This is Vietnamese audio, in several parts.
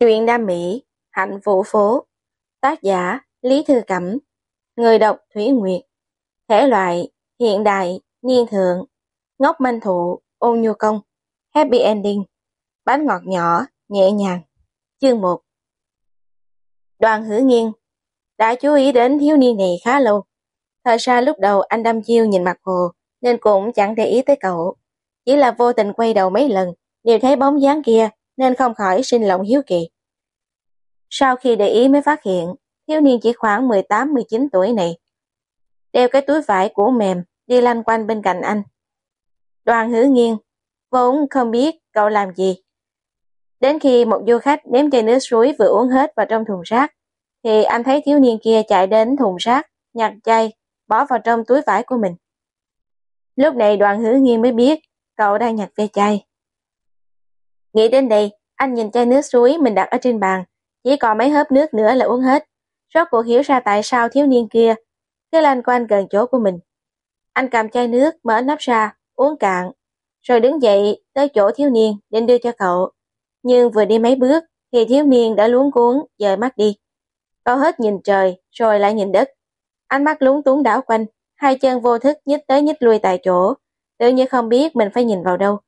Truyện đam mỹ, hạnh vũ phố, tác giả Lý Thư Cẩm, người đọc Thủy Nguyệt, thể loại hiện đại, niên thượng, ngốc manh thụ, ôn nhu công, happy ending, bánh ngọt nhỏ, nhẹ nhàng. Chương 1 Đoàn hữu nghiêng đã chú ý đến thiếu niên này khá lâu. Thời ra lúc đầu anh đâm chiêu nhìn mặt hồ nên cũng chẳng để ý tới cậu. Chỉ là vô tình quay đầu mấy lần đều thấy bóng dáng kia nên không khỏi sinh lòng hiếu kỳ. Sau khi để ý mới phát hiện, thiếu niên chỉ khoảng 18-19 tuổi này. Đeo cái túi vải của mềm, đi lanh quanh bên cạnh anh. Đoàn hứa nghiêng, vốn không biết cậu làm gì. Đến khi một du khách ném chai nước suối vừa uống hết vào trong thùng rác, thì anh thấy thiếu niên kia chạy đến thùng rác, nhặt chai, bỏ vào trong túi vải của mình. Lúc này đoàn hứa nghiêng mới biết cậu đang nhặt ve chai. Nghĩ đến đây, anh nhìn chai nước suối mình đặt ở trên bàn, chỉ còn mấy hớp nước nữa là uống hết. Rốt cuộc hiểu ra tại sao thiếu niên kia cứ lanh quanh gần chỗ của mình. Anh cầm chai nước, mở nắp ra, uống cạn, rồi đứng dậy tới chỗ thiếu niên định đưa cho cậu. Nhưng vừa đi mấy bước thì thiếu niên đã luống cuốn dời mắt đi. Cậu hết nhìn trời rồi lại nhìn đất. Ánh mắt lúng túng đảo quanh, hai chân vô thức nhích tới nhích lui tại chỗ, tự như không biết mình phải nhìn vào đâu.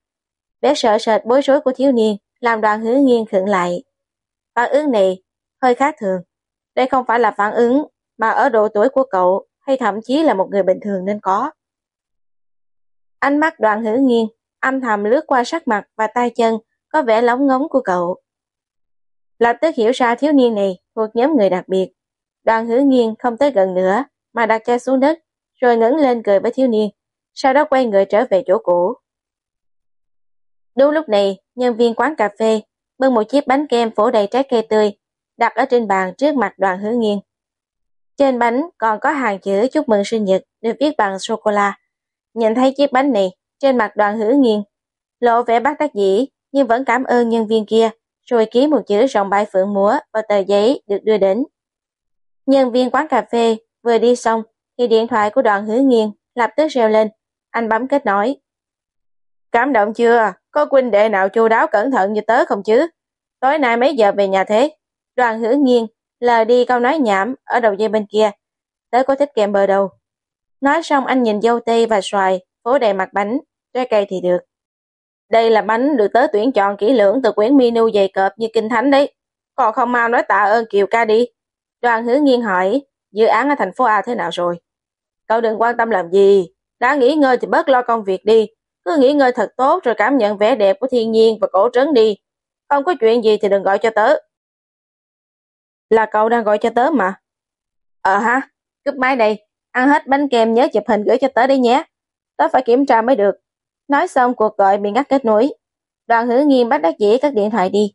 Bé sợ sệt bối rối của thiếu niên làm đoàn hứa nghiêng khựng lại. Phản ứng này hơi khác thường. Đây không phải là phản ứng mà ở độ tuổi của cậu hay thậm chí là một người bình thường nên có. Ánh mắt đoàn hữu nghiêng, âm thầm lướt qua sắc mặt và tay chân có vẻ lóng ngóng của cậu. Lập tức hiểu ra thiếu niên này thuộc nhóm người đặc biệt. Đoàn hữu nghiêng không tới gần nữa mà đặt chai xuống đất rồi ngẩng lên cười với thiếu niên, sau đó quay người trở về chỗ cũ. Đúng lúc này, nhân viên quán cà phê bưng một chiếc bánh kem phủ đầy trái cây tươi, đặt ở trên bàn trước mặt đoàn hứa nghiên. Trên bánh còn có hàng chữ chúc mừng sinh nhật được viết bằng sô-cô-la. Nhìn thấy chiếc bánh này, trên mặt đoàn hứa nghiên, lộ vẻ bất đắc dĩ nhưng vẫn cảm ơn nhân viên kia, rồi ký một chữ rồng bay phượng múa vào tờ giấy được đưa đến. Nhân viên quán cà phê vừa đi xong thì điện thoại của đoàn hứa nghiên lập tức reo lên. Anh bấm kết nối. Cảm động chưa? Có huynh đệ nào chu đáo cẩn thận như tớ không chứ? Tối nay mấy giờ về nhà thế? Đoàn Hữu nghiêng, lờ đi câu nói nhảm ở đầu dây bên kia. Tớ có thích kèm bờ đâu. Nói xong anh nhìn dâu tây và xoài, phố đầy mặt bánh, trái cây thì được. Đây là bánh được tớ tuyển chọn kỹ lưỡng từ quyển menu dày cộp như kinh thánh đấy. Còn không mau nói tạ ơn Kiều ca đi. Đoàn hứa nghiêng hỏi, dự án ở thành phố A thế nào rồi? Cậu đừng quan tâm làm gì, đã nghỉ ngơi thì bớt lo công việc đi, cứ nghỉ ngơi thật tốt rồi cảm nhận vẻ đẹp của thiên nhiên và cổ trấn đi. Không có chuyện gì thì đừng gọi cho tớ. Là cậu đang gọi cho tớ mà. Ờ ha, cúp máy đây. Ăn hết bánh kem nhớ chụp hình gửi cho tớ đi nhé. Tớ phải kiểm tra mới được. Nói xong cuộc gọi bị ngắt kết nối. Đoàn Hữu nghiêm bắt đắc dĩ các điện thoại đi.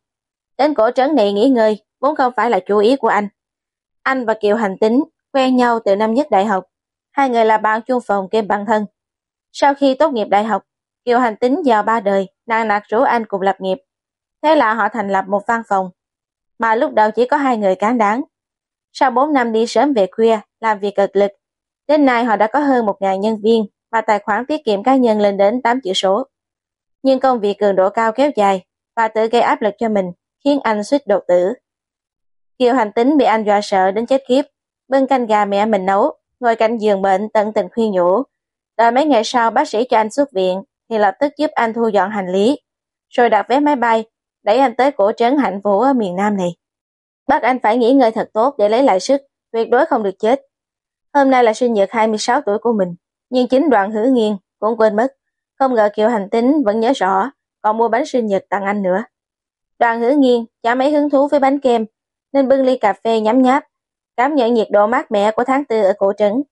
Đến cổ trấn này nghỉ ngơi, vốn không phải là chú ý của anh. Anh và Kiều Hành Tính quen nhau từ năm nhất đại học. Hai người là bạn chung phòng kiêm bạn thân. Sau khi tốt nghiệp đại học, Kiều hành tính giàu ba đời, nàng nạt rủ anh cùng lập nghiệp. Thế là họ thành lập một văn phòng, mà lúc đầu chỉ có hai người cán đáng. Sau 4 năm đi sớm về khuya, làm việc cực lực, đến nay họ đã có hơn 1.000 nhân viên và tài khoản tiết kiệm cá nhân lên đến 8 chữ số. Nhưng công việc cường độ cao kéo dài và tự gây áp lực cho mình khiến anh suýt đột tử. Kiều hành tính bị anh dọa sợ đến chết khiếp, bưng canh gà mẹ mình nấu, ngồi cạnh giường bệnh tận tình khuyên nhủ. Đợi mấy ngày sau bác sĩ cho anh xuất viện, thì lập tức giúp anh thu dọn hành lý, rồi đặt vé máy bay, đẩy anh tới cổ trấn hạnh vũ ở miền Nam này. Bắt anh phải nghỉ ngơi thật tốt để lấy lại sức, tuyệt đối không được chết. Hôm nay là sinh nhật 26 tuổi của mình, nhưng chính đoạn hứa nghiêng cũng quên mất. Không ngờ Kiều Hành Tính vẫn nhớ rõ, còn mua bánh sinh nhật tặng anh nữa. Đoàn hứa nghiêng chả mấy hứng thú với bánh kem, nên bưng ly cà phê nhắm nháp, cảm nhận nhiệt độ mát mẻ của tháng tư ở cổ trấn.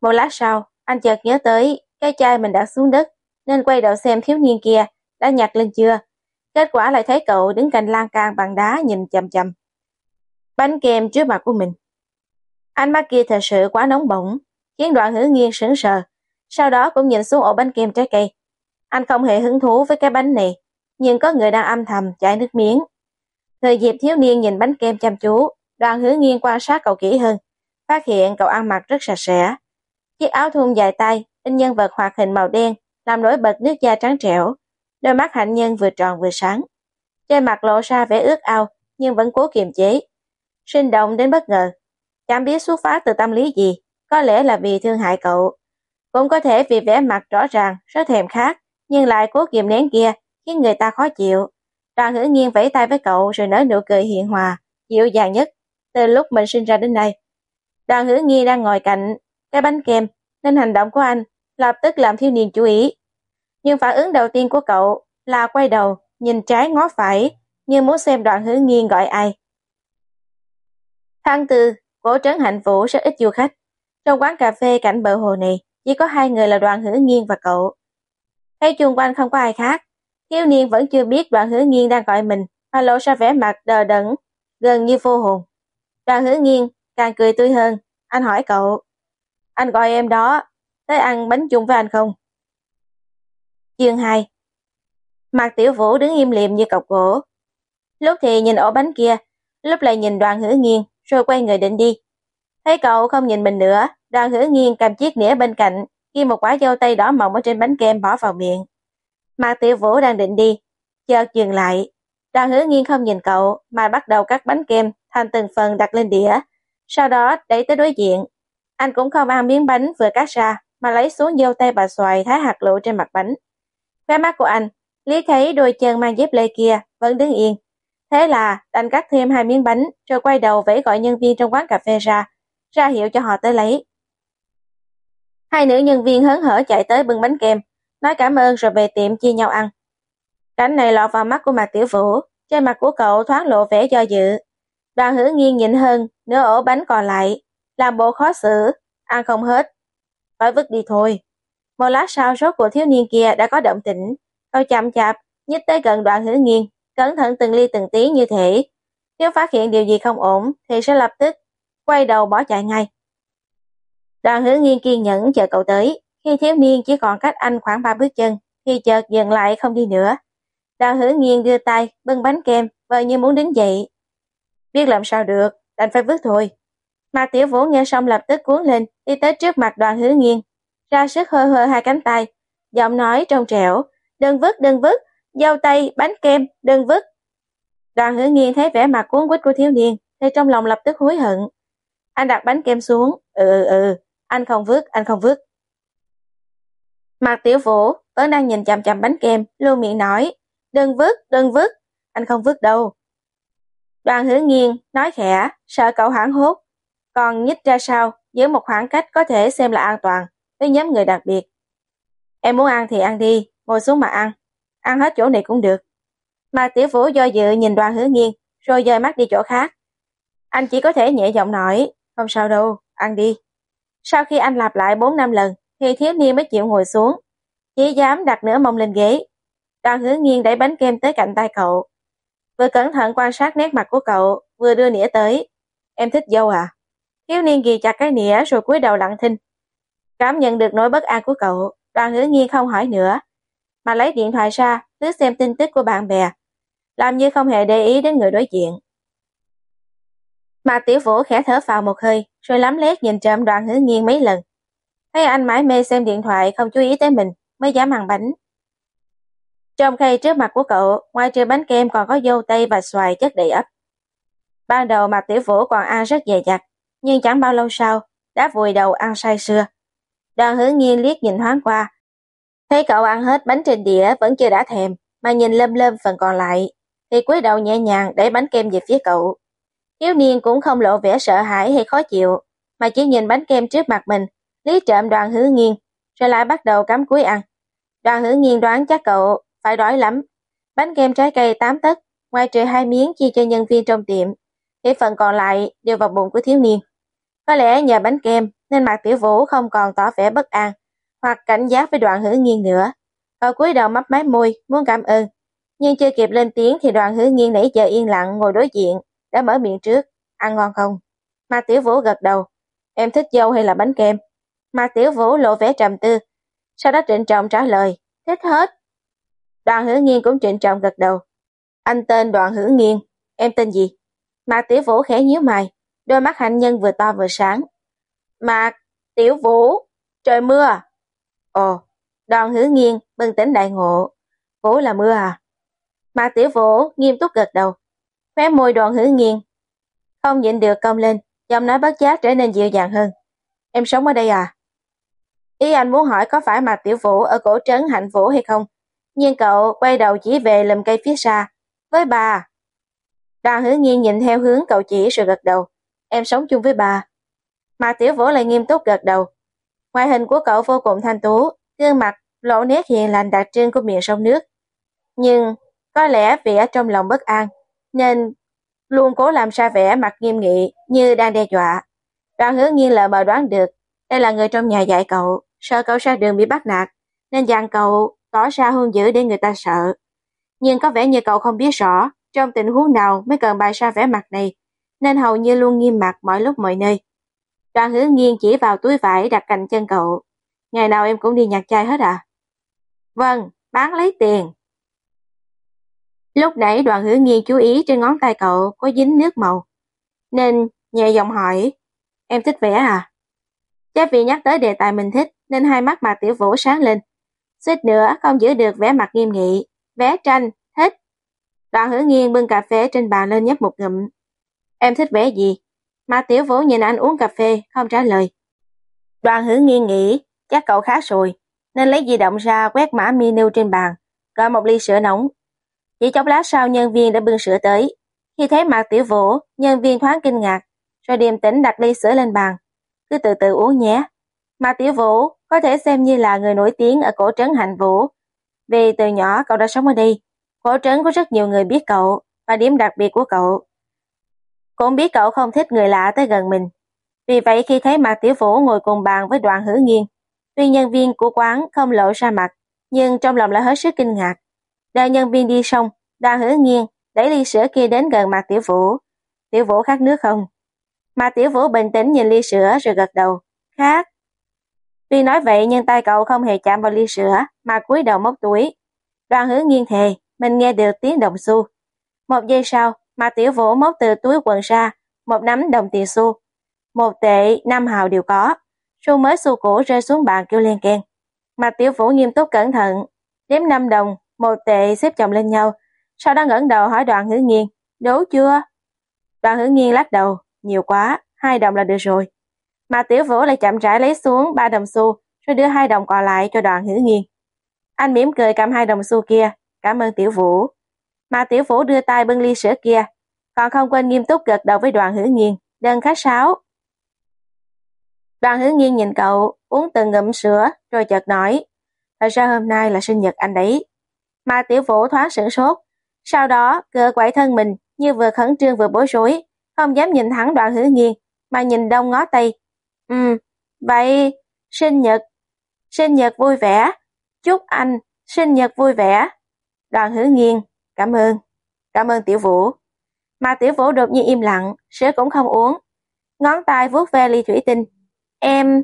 Một lát sau, anh chợt nhớ tới cái chai mình đã xuống đất, nên quay đầu xem thiếu niên kia đã nhặt lên chưa. Kết quả lại thấy cậu đứng cạnh lan can bằng đá nhìn chầm chầm. Bánh kem trước mặt của mình. Ánh mắt kia thật sự quá nóng bỏng, khiến đoạn hữu nghiêng sững sờ. Sau đó cũng nhìn xuống ổ bánh kem trái cây. Anh không hề hứng thú với cái bánh này, nhưng có người đang âm thầm chảy nước miếng. Thời dịp thiếu niên nhìn bánh kem chăm chú, đoàn hứa nghiêng quan sát cậu kỹ hơn, phát hiện cậu ăn mặc rất sạch sẽ. Chiếc áo thun dài tay, in nhân vật hoạt hình màu đen làm nổi bật nước da trắng trẻo, đôi mắt hạnh nhân vừa tròn vừa sáng. Trên mặt lộ ra vẻ ước ao, nhưng vẫn cố kiềm chế. Sinh động đến bất ngờ. Chẳng biết xuất phát từ tâm lý gì, có lẽ là vì thương hại cậu. Cũng có thể vì vẻ mặt rõ ràng, rất thèm khát, nhưng lại cố kiềm nén kia, khiến người ta khó chịu. Đoàn hữu nhiên vẫy tay với cậu rồi nở nụ cười hiện hòa, dịu dàng nhất, từ lúc mình sinh ra đến nay. Đoàn hữu nghi đang ngồi cạnh cái bánh kem, nên hành động của anh lập tức làm thiếu niên chú ý. Nhưng phản ứng đầu tiên của cậu là quay đầu, nhìn trái ngó phải, như muốn xem đoạn hứa nghiêng gọi ai. Tháng tư, cổ trấn hạnh vũ rất ít du khách. Trong quán cà phê cạnh bờ hồ này, chỉ có hai người là đoàn hữu nghiên và cậu. Thấy chung quanh không có ai khác, thiếu niên vẫn chưa biết đoàn hữu nghiên đang gọi mình, mà lộ ra vẻ mặt đờ đẫn, gần như vô hồn. Đoàn hữu nghiên càng cười tươi hơn, anh hỏi cậu, anh gọi em đó, tới ăn bánh chung với anh không? Chương 2 Mạc Tiểu Vũ đứng im liềm như cọc gỗ. Lúc thì nhìn ổ bánh kia, lúc lại nhìn đoàn hữu nghiêng, rồi quay người định đi. Thấy cậu không nhìn mình nữa, đoàn hữu nghiêng cầm chiếc nĩa bên cạnh, ghi một quả dâu tây đỏ mọng ở trên bánh kem bỏ vào miệng. Mạc Tiểu Vũ đang định đi, chợt dừng lại. Đoàn hữu nghiêng không nhìn cậu, mà bắt đầu cắt bánh kem thành từng phần đặt lên đĩa, sau đó đẩy tới đối diện. Anh cũng không ăn miếng bánh vừa cắt ra, mà lấy xuống dâu tây bà xoài thái hạt lựu trên mặt bánh. Khóe mắt của anh, Lý thấy đôi chân mang dép lê kia vẫn đứng yên. Thế là đành cắt thêm hai miếng bánh rồi quay đầu vẫy gọi nhân viên trong quán cà phê ra, ra hiệu cho họ tới lấy. Hai nữ nhân viên hớn hở chạy tới bưng bánh kem, nói cảm ơn rồi về tiệm chia nhau ăn. Cảnh này lọt vào mắt của Mạc Tiểu Vũ, trên mặt của cậu thoáng lộ vẻ do dự. Đoàn hứa nghiêng nhịn hơn, nửa ổ bánh còn lại, làm bộ khó xử, ăn không hết. Phải vứt đi thôi. Một lát sau rốt của thiếu niên kia đã có động tĩnh, tôi chậm chạp, nhích tới gần đoạn hữu nghiêng, cẩn thận từng ly từng tí như thể. Nếu phát hiện điều gì không ổn thì sẽ lập tức quay đầu bỏ chạy ngay. Đoàn hữu nghiêng kiên nhẫn chờ cậu tới, khi thiếu niên chỉ còn cách anh khoảng ba bước chân, thì chợt dừng lại không đi nữa. Đoàn hữu nghiêng đưa tay, bưng bánh kem, vờ như muốn đứng dậy. Biết làm sao được, đành phải bước thôi. Mà tiểu vũ nghe xong lập tức cuốn lên, đi tới trước mặt đoàn hứa nghiêng, ra sức hơi hơi hai cánh tay, giọng nói trong trẻo, đừng vứt, đừng vứt, dâu tây, bánh kem, đừng vứt. Đoàn hứa nghiêng thấy vẻ mặt cuốn quýt của thiếu niên, thì trong lòng lập tức hối hận. Anh đặt bánh kem xuống, ừ ừ ừ, anh không vứt, anh không vứt. Mặt tiểu vũ vẫn đang nhìn chằm chằm bánh kem, luôn miệng nói, đừng vứt, đừng vứt, anh không vứt đâu. Đoàn hứa nghiêng, nói khẽ, sợ cậu hoảng hốt, còn nhích ra sau, giữ một khoảng cách có thể xem là an toàn, với nhóm người đặc biệt. Em muốn ăn thì ăn đi, ngồi xuống mà ăn. Ăn hết chỗ này cũng được. Mà tiểu vũ do dự nhìn đoàn hứa nghiêng, rồi dời mắt đi chỗ khác. Anh chỉ có thể nhẹ giọng nói, không sao đâu, ăn đi. Sau khi anh lặp lại 4 năm lần, thì thiếu niên mới chịu ngồi xuống. Chỉ dám đặt nửa mông lên ghế. Đoàn hứa nghiêng đẩy bánh kem tới cạnh tay cậu. Vừa cẩn thận quan sát nét mặt của cậu, vừa đưa nĩa tới. Em thích dâu à? Thiếu niên ghi chặt cái nĩa rồi cúi đầu lặng thinh. Cảm nhận được nỗi bất an của cậu, đoàn hứa nhiên không hỏi nữa, mà lấy điện thoại ra, lướt xem tin tức của bạn bè, làm như không hề để ý đến người đối diện. Mà tiểu vũ khẽ thở vào một hơi, rồi lắm lét nhìn trộm đoàn hứa nghiêng mấy lần. Thấy anh mãi mê xem điện thoại không chú ý tới mình, mới dám ăn bánh. Trong khi trước mặt của cậu, ngoài trừ bánh kem còn có dâu tây và xoài chất đầy ấp. Ban đầu mặt tiểu vũ còn ăn rất dày dặt, nhưng chẳng bao lâu sau, đã vùi đầu ăn say sưa. Đoàn hứa nghiên liếc nhìn thoáng qua. Thấy cậu ăn hết bánh trên đĩa vẫn chưa đã thèm, mà nhìn lâm lâm phần còn lại, thì cúi đầu nhẹ nhàng đẩy bánh kem về phía cậu. Thiếu niên cũng không lộ vẻ sợ hãi hay khó chịu, mà chỉ nhìn bánh kem trước mặt mình, lý trộm đoàn hứa nghiên, rồi lại bắt đầu cắm cúi ăn. Đoàn hứa nghiên đoán chắc cậu phải đói lắm. Bánh kem trái cây 8 tấc, ngoài trừ hai miếng chia cho nhân viên trong tiệm, thì phần còn lại đều vào bụng của thiếu niên. Có lẽ nhờ bánh kem nên mặt Tiểu Vũ không còn tỏ vẻ bất an hoặc cảnh giác với đoạn hữu nghiên nữa. Cậu cúi đầu mấp máy môi, muốn cảm ơn. Nhưng chưa kịp lên tiếng thì đoàn hữu nghiên nãy giờ yên lặng ngồi đối diện, đã mở miệng trước. Ăn ngon không? Mạc Tiểu Vũ gật đầu. Em thích dâu hay là bánh kem? Mạc Tiểu Vũ lộ vẻ trầm tư. Sau đó trịnh trọng trả lời. Thích hết. Đoàn hữu nghiên cũng trịnh trọng gật đầu. Anh tên đoàn hữu nghiên. Em tên gì? Mạc Tiểu Vũ khẽ nhíu mày. Đôi mắt hạnh nhân vừa to vừa sáng. Mạc, Tiểu Vũ, trời mưa? Ồ, đoàn hứa nghiêng, bừng tỉnh đại ngộ. Vũ là mưa à? Mạc Tiểu Vũ nghiêm túc gật đầu. Khóe môi đoàn hứa nghiêng. Không nhịn được cong lên, giọng nói bất giác trở nên dịu dàng hơn. Em sống ở đây à? Ý anh muốn hỏi có phải Mạc Tiểu Vũ ở cổ trấn Hạnh Vũ hay không? Nhưng cậu quay đầu chỉ về lùm cây phía xa. Với bà. Đoàn hứa nghiêng nhìn theo hướng cậu chỉ rồi gật đầu. Em sống chung với bà. Mạc Tiểu Vũ lại nghiêm túc gật đầu. Ngoại hình của cậu vô cùng thanh tú, gương mặt lộ nét hiền lành đặc trưng của miền sông nước. Nhưng có lẽ vì ở trong lòng bất an, nên luôn cố làm ra vẻ mặt nghiêm nghị như đang đe dọa. Đoàn hứa nghiêng lờ mờ đoán được đây là người trong nhà dạy cậu, sợ cậu ra đường bị bắt nạt, nên dặn cậu tỏ ra hung dữ để người ta sợ. Nhưng có vẻ như cậu không biết rõ trong tình huống nào mới cần bày ra vẻ mặt này, nên hầu như luôn nghiêm mặt mọi lúc mọi nơi. Đoàn hứa nghiêng chỉ vào túi vải đặt cạnh chân cậu. Ngày nào em cũng đi nhặt chai hết à? Vâng, bán lấy tiền. Lúc nãy đoàn hứa nghiêng chú ý trên ngón tay cậu có dính nước màu. Nên nhẹ giọng hỏi, em thích vẽ à? Chắc vì nhắc tới đề tài mình thích nên hai mắt bà tiểu vũ sáng lên. Suýt nữa không giữ được vẻ mặt nghiêm nghị. Vẽ tranh, thích. Đoàn hứa nghiêng bưng cà phê trên bàn lên nhấp một ngụm. Em thích vẽ gì? Mà tiểu vũ nhìn anh uống cà phê, không trả lời. Đoàn hứa nghi nghĩ, chắc cậu khá rồi, nên lấy di động ra quét mã menu trên bàn, gọi một ly sữa nóng. Chỉ chốc lát sau nhân viên đã bưng sữa tới. Khi thấy mặt tiểu vũ, nhân viên thoáng kinh ngạc, rồi điềm tĩnh đặt ly sữa lên bàn. Cứ từ từ uống nhé. Mà tiểu vũ có thể xem như là người nổi tiếng ở cổ trấn Hạnh Vũ. Vì từ nhỏ cậu đã sống ở đây, cổ trấn có rất nhiều người biết cậu và điểm đặc biệt của cậu. Cũng biết cậu không thích người lạ tới gần mình. Vì vậy khi thấy Mạc Tiểu Vũ ngồi cùng bàn với đoàn hữu nghiên, tuy nhân viên của quán không lộ ra mặt, nhưng trong lòng lại hết sức kinh ngạc. Đợi nhân viên đi xong, đoàn hữu nghiên đẩy ly sữa kia đến gần Mạc Tiểu Vũ. Tiểu Vũ khát nước không? Mạc Tiểu Vũ bình tĩnh nhìn ly sữa rồi gật đầu. Khát. Tuy nói vậy nhưng tay cậu không hề chạm vào ly sữa mà cúi đầu móc túi. Đoàn hứa nghiêng thề, mình nghe được tiếng đồng xu. Một giây sau, mà tiểu vũ móc từ túi quần ra một nắm đồng tiền xu. Một tệ, năm hào đều có. Xu mới xu cũ rơi xuống bàn kêu lên keng. Mà tiểu vũ nghiêm túc cẩn thận, đếm năm đồng, một tệ xếp chồng lên nhau. Sau đó ngẩng đầu hỏi đoàn hữu nghiên, đố chưa? Đoàn hữu nghiên lắc đầu, nhiều quá, hai đồng là được rồi. Mà tiểu vũ lại chậm rãi lấy xuống ba đồng xu, rồi đưa hai đồng còn lại cho đoàn hữu nghiên. Anh mỉm cười cầm hai đồng xu kia, cảm ơn tiểu vũ. Mà tiểu vũ đưa tay bưng ly sữa kia, còn không quên nghiêm túc gật đầu với đoàn hữu nghiên, đơn khách sáo. Đoàn hữu nghiên nhìn cậu, uống từng ngụm sữa, rồi chợt nói, thật ra hôm nay là sinh nhật anh đấy. Mà tiểu vũ thoáng sửng sốt, sau đó cựa quậy thân mình như vừa khẩn trương vừa bối rối, không dám nhìn thẳng đoàn hữu nghiên, mà nhìn đông ngó tây. Ừ, vậy sinh nhật, sinh nhật vui vẻ, chúc anh sinh nhật vui vẻ. Đoàn hữu nghiên, cảm ơn, cảm ơn tiểu vũ. Mà tiểu vũ đột nhiên im lặng, sữa cũng không uống. Ngón tay vuốt ve ly thủy tinh. Em,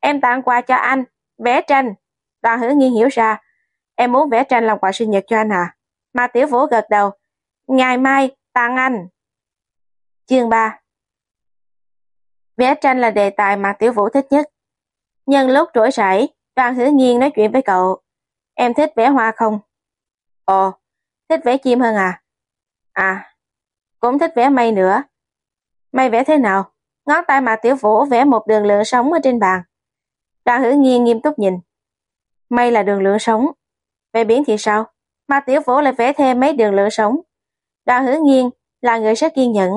em tặng quà cho anh, vẽ tranh. Đoàn hứa nghiên hiểu ra, em muốn vẽ tranh làm quà sinh nhật cho anh à? Mà tiểu vũ gật đầu, ngày mai tặng anh. Chương 3 Vẽ tranh là đề tài mà Tiểu Vũ thích nhất. Nhân lúc rỗi rãi, Đoàn Hứa Nghiên nói chuyện với cậu. Em thích vẽ hoa không? Ồ, thích vẽ chim hơn à? À, cũng thích vẽ mây nữa. Mây vẽ thế nào? Ngón tay mà Tiểu Vũ vẽ một đường lượng sống ở trên bàn. Đoàn hữu Nghiên nghiêm túc nhìn. Mây là đường lượng sống. về biển thì sao? Mà Tiểu Vũ lại vẽ thêm mấy đường lượng sống. Đoàn hữu Nghiên là người rất kiên nhẫn.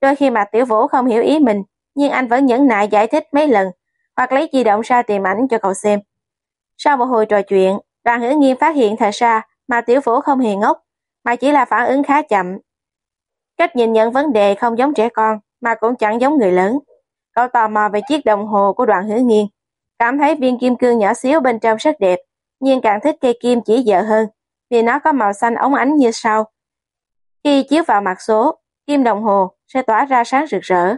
Đôi khi mà Tiểu Vũ không hiểu ý mình, nhưng anh vẫn nhẫn nại giải thích mấy lần, hoặc lấy di động ra tìm ảnh cho cậu xem. Sau một hồi trò chuyện, đoàn hữu nghiêm phát hiện thật ra mà tiểu vũ không hề ngốc, mà chỉ là phản ứng khá chậm. Cách nhìn nhận vấn đề không giống trẻ con, mà cũng chẳng giống người lớn. Cậu tò mò về chiếc đồng hồ của đoạn hữu nghiên, cảm thấy viên kim cương nhỏ xíu bên trong rất đẹp, nhưng càng thích cây kim chỉ dợ hơn, vì nó có màu xanh ống ánh như sau. Khi chiếu vào mặt số, kim đồng hồ sẽ tỏa ra sáng rực rỡ.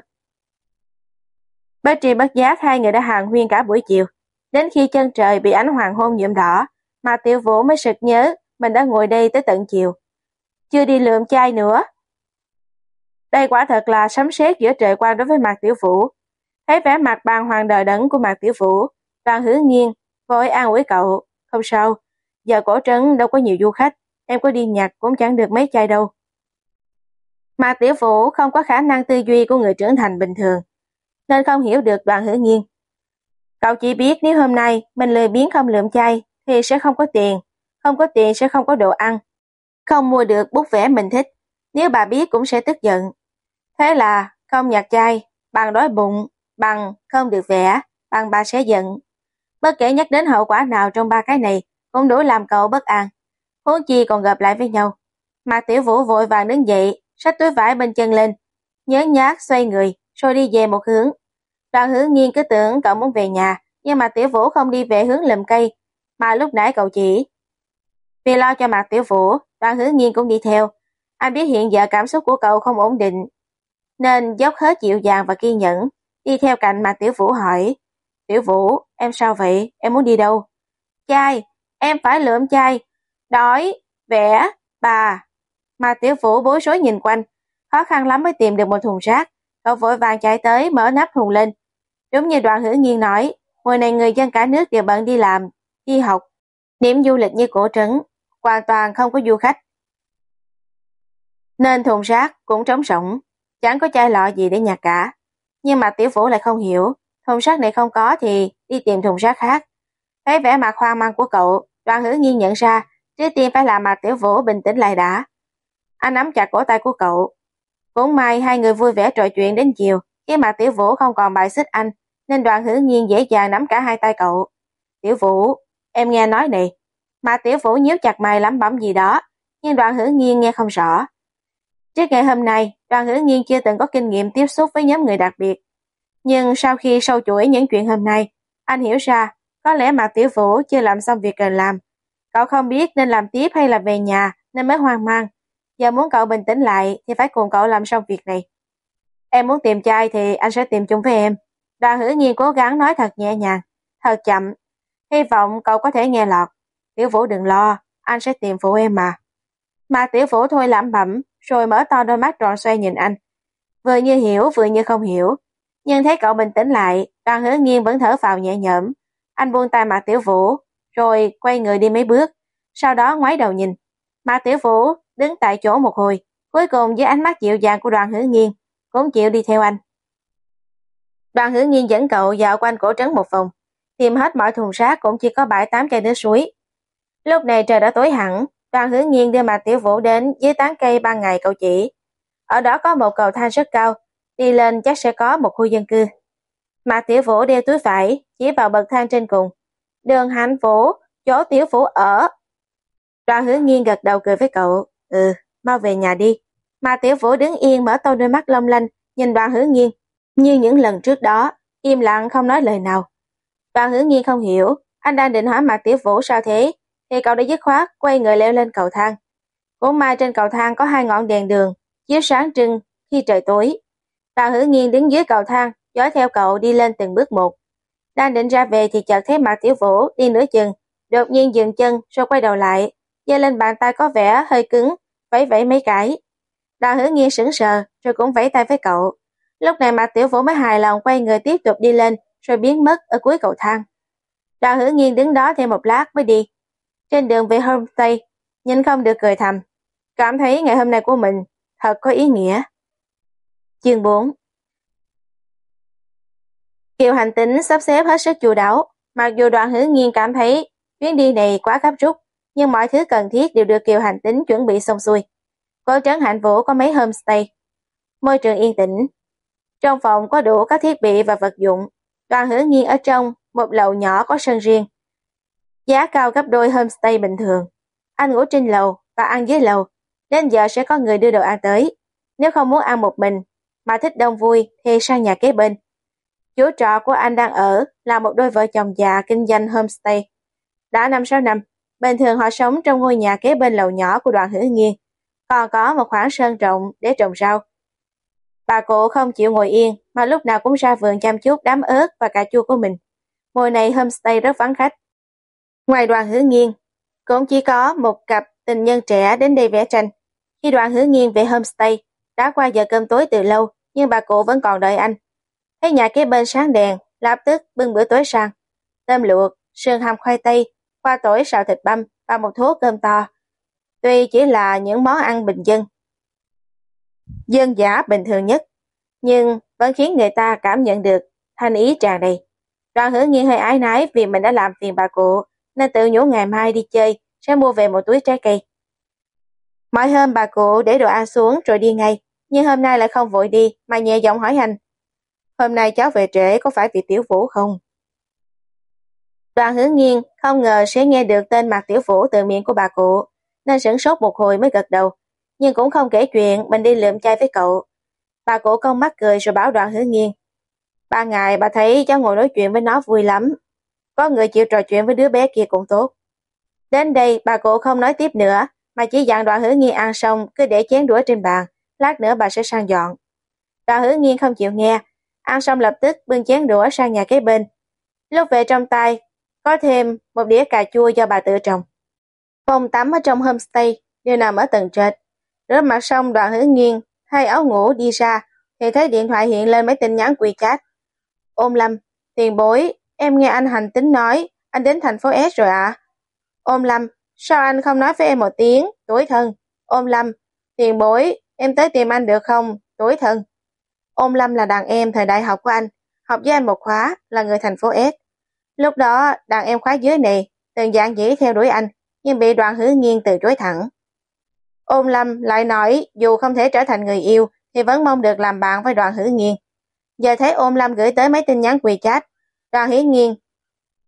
Bất tri bất giác hai người đã hàng huyên cả buổi chiều. Đến khi chân trời bị ánh hoàng hôn nhuộm đỏ, mà tiểu vũ mới sực nhớ mình đã ngồi đây tới tận chiều. Chưa đi lượm chai nữa. Đây quả thật là sấm sét giữa trời quang đối với Mạc Tiểu Vũ. Thấy vẻ mặt bàng hoàng đời đẫn của Mạc Tiểu Vũ, đoàn hứa nghiêng, vội an ủi cậu. Không sao, giờ cổ trấn đâu có nhiều du khách, em có đi nhặt cũng chẳng được mấy chai đâu. mạc tiểu vũ không có khả năng tư duy của người trưởng thành bình thường, nên không hiểu được đoàn hữu nghiêng. Cậu chỉ biết nếu hôm nay mình lười biến không lượm chay thì sẽ không có tiền, không có tiền sẽ không có đồ ăn, không mua được bút vẽ mình thích, nếu bà biết cũng sẽ tức giận. Thế là không nhặt chay, bằng đói bụng, bằng không được vẽ, bằng bà sẽ giận. Bất kể nhắc đến hậu quả nào trong ba cái này cũng đủ làm cậu bất an. Huống chi còn gặp lại với nhau. Mạc Tiểu Vũ vội vàng đứng dậy, xách túi vải bên chân lên, nhớ nhát xoay người, rồi đi về một hướng. Đoàn hướng nghiêng cứ tưởng cậu muốn về nhà, nhưng mà Tiểu Vũ không đi về hướng lùm cây, mà lúc nãy cậu chỉ. Vì lo cho Mạc Tiểu Vũ, đoàn hứa nghiên cũng đi theo. Anh biết hiện giờ cảm xúc của cậu không ổn định, nên dốc hết dịu dàng và kiên nhẫn, đi theo cạnh mà Tiểu Vũ hỏi. Tiểu Vũ, em sao vậy? Em muốn đi đâu? Chai, em phải lượm chai. Đói, vẽ, bà. Mà Tiểu Vũ bối rối nhìn quanh, khó khăn lắm mới tìm được một thùng rác. Cậu vội vàng chạy tới mở nắp thùng lên. Đúng như đoàn hữu nhiên nói, mùa này người dân cả nước đều bận đi làm, đi học. Điểm du lịch như cổ trấn, hoàn toàn không có du khách. Nên thùng rác cũng trống rỗng, chẳng có chai lọ gì để nhặt cả. Nhưng mà Tiểu Vũ lại không hiểu, thùng rác này không có thì đi tìm thùng rác khác. Thấy vẻ mặt hoang mang của cậu, đoàn hữu nhiên nhận ra trước tiên phải làm mặt Tiểu Vũ bình tĩnh lại đã. Anh nắm chặt cổ tay của cậu. Cũng may hai người vui vẻ trò chuyện đến chiều, khi mà Tiểu Vũ không còn bài xích anh, nên đoàn hữu nhiên dễ dàng nắm cả hai tay cậu. Tiểu Vũ, em nghe nói này. Mà Tiểu Vũ nhíu chặt mày lắm bẩm gì đó, nhưng đoàn hữu nghiên nghe không rõ. Trước ngày hôm nay, đoàn hữu nghiên chưa từng có kinh nghiệm tiếp xúc với nhóm người đặc biệt. Nhưng sau khi sâu chuỗi những chuyện hôm nay, anh hiểu ra, có lẽ mà Tiểu Vũ chưa làm xong việc cần làm. Cậu không biết nên làm tiếp hay là về nhà, nên mới hoang mang. Giờ muốn cậu bình tĩnh lại thì phải cùng cậu làm xong việc này. Em muốn tìm trai thì anh sẽ tìm chung với em. Đoàn hữu nhiên cố gắng nói thật nhẹ nhàng, thật chậm. Hy vọng cậu có thể nghe lọt. Tiểu Vũ đừng lo, anh sẽ tìm phụ em mà. Mà Tiểu Vũ thôi lẩm bẩm, rồi mở to đôi mắt tròn xoay nhìn anh. Vừa như hiểu vừa như không hiểu. Nhưng thấy cậu bình tĩnh lại, đoàn hứa nghiêng vẫn thở vào nhẹ nhõm. Anh buông tay Mạc Tiểu Vũ, rồi quay người đi mấy bước, sau đó ngoái đầu nhìn. Mạc Tiểu Vũ đứng tại chỗ một hồi, cuối cùng với ánh mắt dịu dàng của đoàn hứa nghiêng, cũng chịu đi theo anh. Đoàn hứa nghiêng dẫn cậu dạo quanh cổ trấn một vòng, tìm hết mọi thùng rác cũng chỉ có bảy tám cây nước suối. Lúc này trời đã tối hẳn, đoàn Hướng nghiêng đưa Mạc Tiểu Vũ đến dưới tán cây ban ngày cậu chỉ. Ở đó có một cầu thang rất cao, đi lên chắc sẽ có một khu dân cư. Mạc Tiểu Vũ đeo túi vải, chỉ vào bậc thang trên cùng. Đường hạnh vũ, chỗ Tiểu Vũ ở. Đoàn Hướng nghiêng gật đầu cười với cậu. Ừ, mau về nhà đi. Mà Tiểu Vũ đứng yên mở to đôi mắt long lanh, nhìn đoàn Hướng nghiêng. Như những lần trước đó, im lặng không nói lời nào. Đoàn Hướng nghiêng không hiểu, anh đang định hỏi Mạc Tiểu Vũ sao thế, thì cậu đã dứt khoát quay người leo lên cầu thang. Cũng mai trên cầu thang có hai ngọn đèn đường, chiếu sáng trưng khi trời tối. Tào Hữu nghiêng đứng dưới cầu thang, dõi theo cậu đi lên từng bước một. Đang định ra về thì chợt thấy mặt Tiểu Vũ đi nửa chừng, đột nhiên dừng chân rồi quay đầu lại, giơ lên bàn tay có vẻ hơi cứng, vẫy vẫy mấy cái. Đào hứa nghiêng sững sờ rồi cũng vẫy tay với cậu. Lúc này mặt Tiểu Vũ mới hài lòng quay người tiếp tục đi lên rồi biến mất ở cuối cầu thang. Đào hứa nghiêng đứng đó thêm một lát mới đi. Trên đường về homestay, nhìn không được cười thầm. Cảm thấy ngày hôm nay của mình thật có ý nghĩa. Chương 4 Kiều hành tính sắp xếp hết sức chu đáo, mặc dù đoàn hứa nghiên cảm thấy chuyến đi này quá gấp rút, nhưng mọi thứ cần thiết đều được Kiều hành tính chuẩn bị xong xuôi. Cô trấn hạnh vũ có mấy homestay, môi trường yên tĩnh. Trong phòng có đủ các thiết bị và vật dụng, đoàn hứa nghiên ở trong một lầu nhỏ có sân riêng. Giá cao gấp đôi homestay bình thường. Anh ngủ trên lầu và ăn dưới lầu, đến giờ sẽ có người đưa đồ ăn tới. Nếu không muốn ăn một mình, mà thích đông vui thì sang nhà kế bên. Chú trọ của anh đang ở là một đôi vợ chồng già kinh doanh homestay. Đã 5-6 năm, bình thường họ sống trong ngôi nhà kế bên lầu nhỏ của đoàn hữu nghiên, còn có một khoảng sân rộng để trồng rau. Bà cụ không chịu ngồi yên mà lúc nào cũng ra vườn chăm chút đám ớt và cà chua của mình. Mùa này homestay rất vắng khách. Ngoài đoàn hữu nghiên, cũng chỉ có một cặp tình nhân trẻ đến đây vẽ tranh. Khi đoàn hữu nghiên về homestay, đã qua giờ cơm tối từ lâu, nhưng bà cụ vẫn còn đợi anh. Thấy nhà kế bên sáng đèn, lập tức bưng bữa tối sang. Tôm luộc, sườn hầm khoai tây, khoa tỏi xào thịt băm và một thố cơm to. Tuy chỉ là những món ăn bình dân. dân giả bình thường nhất, nhưng vẫn khiến người ta cảm nhận được thanh ý tràn đầy. Đoàn hứa nghiêng hơi ái nái vì mình đã làm phiền bà cụ, nên tự nhủ ngày mai đi chơi sẽ mua về một túi trái cây. Mỗi hôm bà cụ để đồ ăn xuống rồi đi ngay, nhưng hôm nay lại không vội đi mà nhẹ giọng hỏi hành: Hôm nay cháu về trễ có phải vì Tiểu Vũ không? Đoàn hướng nghiêng không ngờ sẽ nghe được tên mặt Tiểu Vũ từ miệng của bà cụ, nên sửng sốt một hồi mới gật đầu, nhưng cũng không kể chuyện mình đi lượm chai với cậu. Bà cụ con mắt cười rồi bảo đoàn hướng nghiêng. Ba ngày bà thấy cháu ngồi nói chuyện với nó vui lắm, có người chịu trò chuyện với đứa bé kia cũng tốt. Đến đây bà cụ không nói tiếp nữa, mà chỉ dặn đoàn hứa nghiêng ăn xong cứ để chén đũa trên bàn, lát nữa bà sẽ sang dọn. Đoàn hứa nghiêng không chịu nghe, ăn xong lập tức bưng chén đũa sang nhà kế bên. Lúc về trong tay, có thêm một đĩa cà chua do bà tự trồng. Phòng tắm ở trong homestay đều nằm ở tầng trệt. Rửa mặt xong đoàn hứa nghiêng, thay áo ngủ đi ra, thì thấy điện thoại hiện lên mấy tin nhắn quỳ chat. Ôm Lâm, tiền bối, em nghe anh hành tính nói, anh đến thành phố S rồi ạ. À? Ôm Lâm, sao anh không nói với em một tiếng, tuổi thân. Ôm Lâm, tiền bối, em tới tìm anh được không, tuổi thân. Ôm Lâm là đàn em thời đại học của anh, học với anh một khóa, là người thành phố S. Lúc đó, đàn em khóa dưới này, từng dạng dĩ theo đuổi anh, nhưng bị đoàn hứa nghiêng từ chối thẳng. Ôm Lâm lại nói dù không thể trở thành người yêu thì vẫn mong được làm bạn với đoàn hứa nghiêng. Giờ thấy ôm Lâm gửi tới mấy tin nhắn quỳ chat, đoàn hứa nghiêng.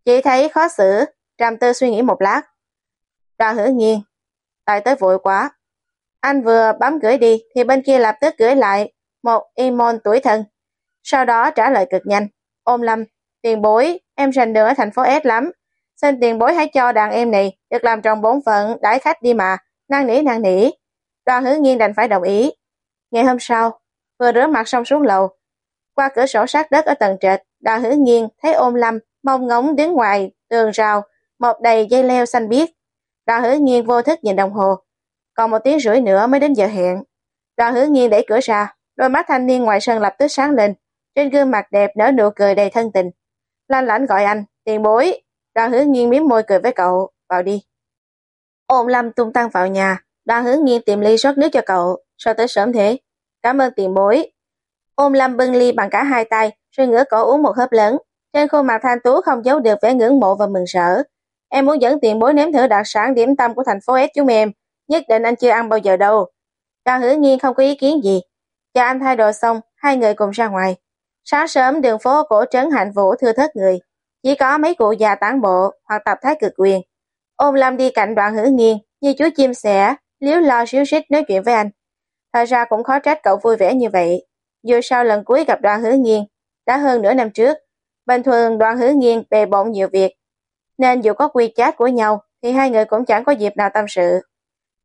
chị thấy khó xử, trầm tư suy nghĩ một lát. Đoàn hứa nghiêng, tại tới vội quá. Anh vừa bấm gửi đi thì bên kia lập tức gửi lại một email tuổi thân. Sau đó trả lời cực nhanh. Ôm Lâm, tiền bối, em rành đường ở thành phố S lắm. Xin tiền bối hãy cho đàn em này được làm trong bốn phận đãi khách đi mà. Năng nỉ năng nỉ. Đoàn hứa nghiêng đành phải đồng ý. Ngày hôm sau, vừa rửa mặt xong xuống lầu. Qua cửa sổ sát đất ở tầng trệt, đoàn hữu nghiêng thấy ôm lâm, mong ngóng đứng ngoài, tường rào, một đầy dây leo xanh biếc. Đoàn hữu nghiêng vô thức nhìn đồng hồ. Còn một tiếng rưỡi nữa mới đến giờ hẹn. Đoàn hữu nghiêng đẩy cửa ra, đôi mắt thanh niên ngoài sân lập tức sáng lên. Trên gương mặt đẹp nở nụ cười đầy thân tình. Lanh lãnh gọi anh, tiền bối. Đoàn hữu nghiêng miếm môi cười với cậu, vào đi. ôm Lâm tung tăng vào nhà, đoàn hữu nghiêng tìm ly rót nước cho cậu, sao tới sớm thế? Cảm ơn tiền bối. ôm Lâm bưng ly bằng cả hai tay, rồi ngửa cổ uống một hớp lớn. Trên khuôn mặt thanh tú không giấu được vẻ ngưỡng mộ và mừng rỡ. Em muốn dẫn tiền bối nếm thử đặc sản điểm tâm của thành phố S chúng em. Nhất định anh chưa ăn bao giờ đâu. Cao hứa nghiên không có ý kiến gì. cho anh thay đồ xong, hai người cùng ra ngoài. Sáng sớm đường phố cổ trấn hạnh vũ thưa thớt người. Chỉ có mấy cụ già tán bộ hoặc tập thái cực quyền. ôm Lâm đi cạnh đoạn hữu nghiên, như chú chim sẻ, liếu lo xíu xít nói chuyện với anh. Thật ra cũng khó trách cậu vui vẻ như vậy. Dù sau lần cuối gặp đoàn hứa nghiêng, đã hơn nửa năm trước, bình thường đoàn hữu nghiên bề bộn nhiều việc. Nên dù có quy chat của nhau, thì hai người cũng chẳng có dịp nào tâm sự.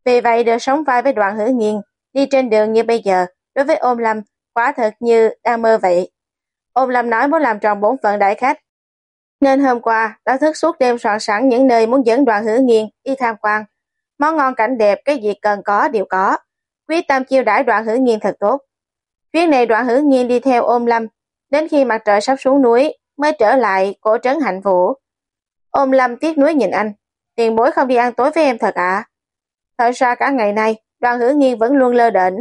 Vì vậy được sống vai với đoàn hữu nghiên, đi trên đường như bây giờ, đối với ôm lâm, quả thật như đang mơ vậy. Ôm lâm nói muốn làm tròn bổn phận đại khách, nên hôm qua đã thức suốt đêm soạn sẵn những nơi muốn dẫn đoàn hứa nghiên đi tham quan. Món ngon cảnh đẹp, cái gì cần có đều có. Quyết tâm chiêu đãi đoàn Hữu nghiên thật tốt. Chuyến này đoàn Hữu nghiên đi theo ôm lâm, đến khi mặt trời sắp xuống núi mới trở lại cổ trấn hạnh vũ. Ôm lâm tiếc núi nhìn anh, tiền bối không đi ăn tối với em thật ạ. À? Thật ra cả ngày nay, đoàn hữu nghiên vẫn luôn lơ đễnh,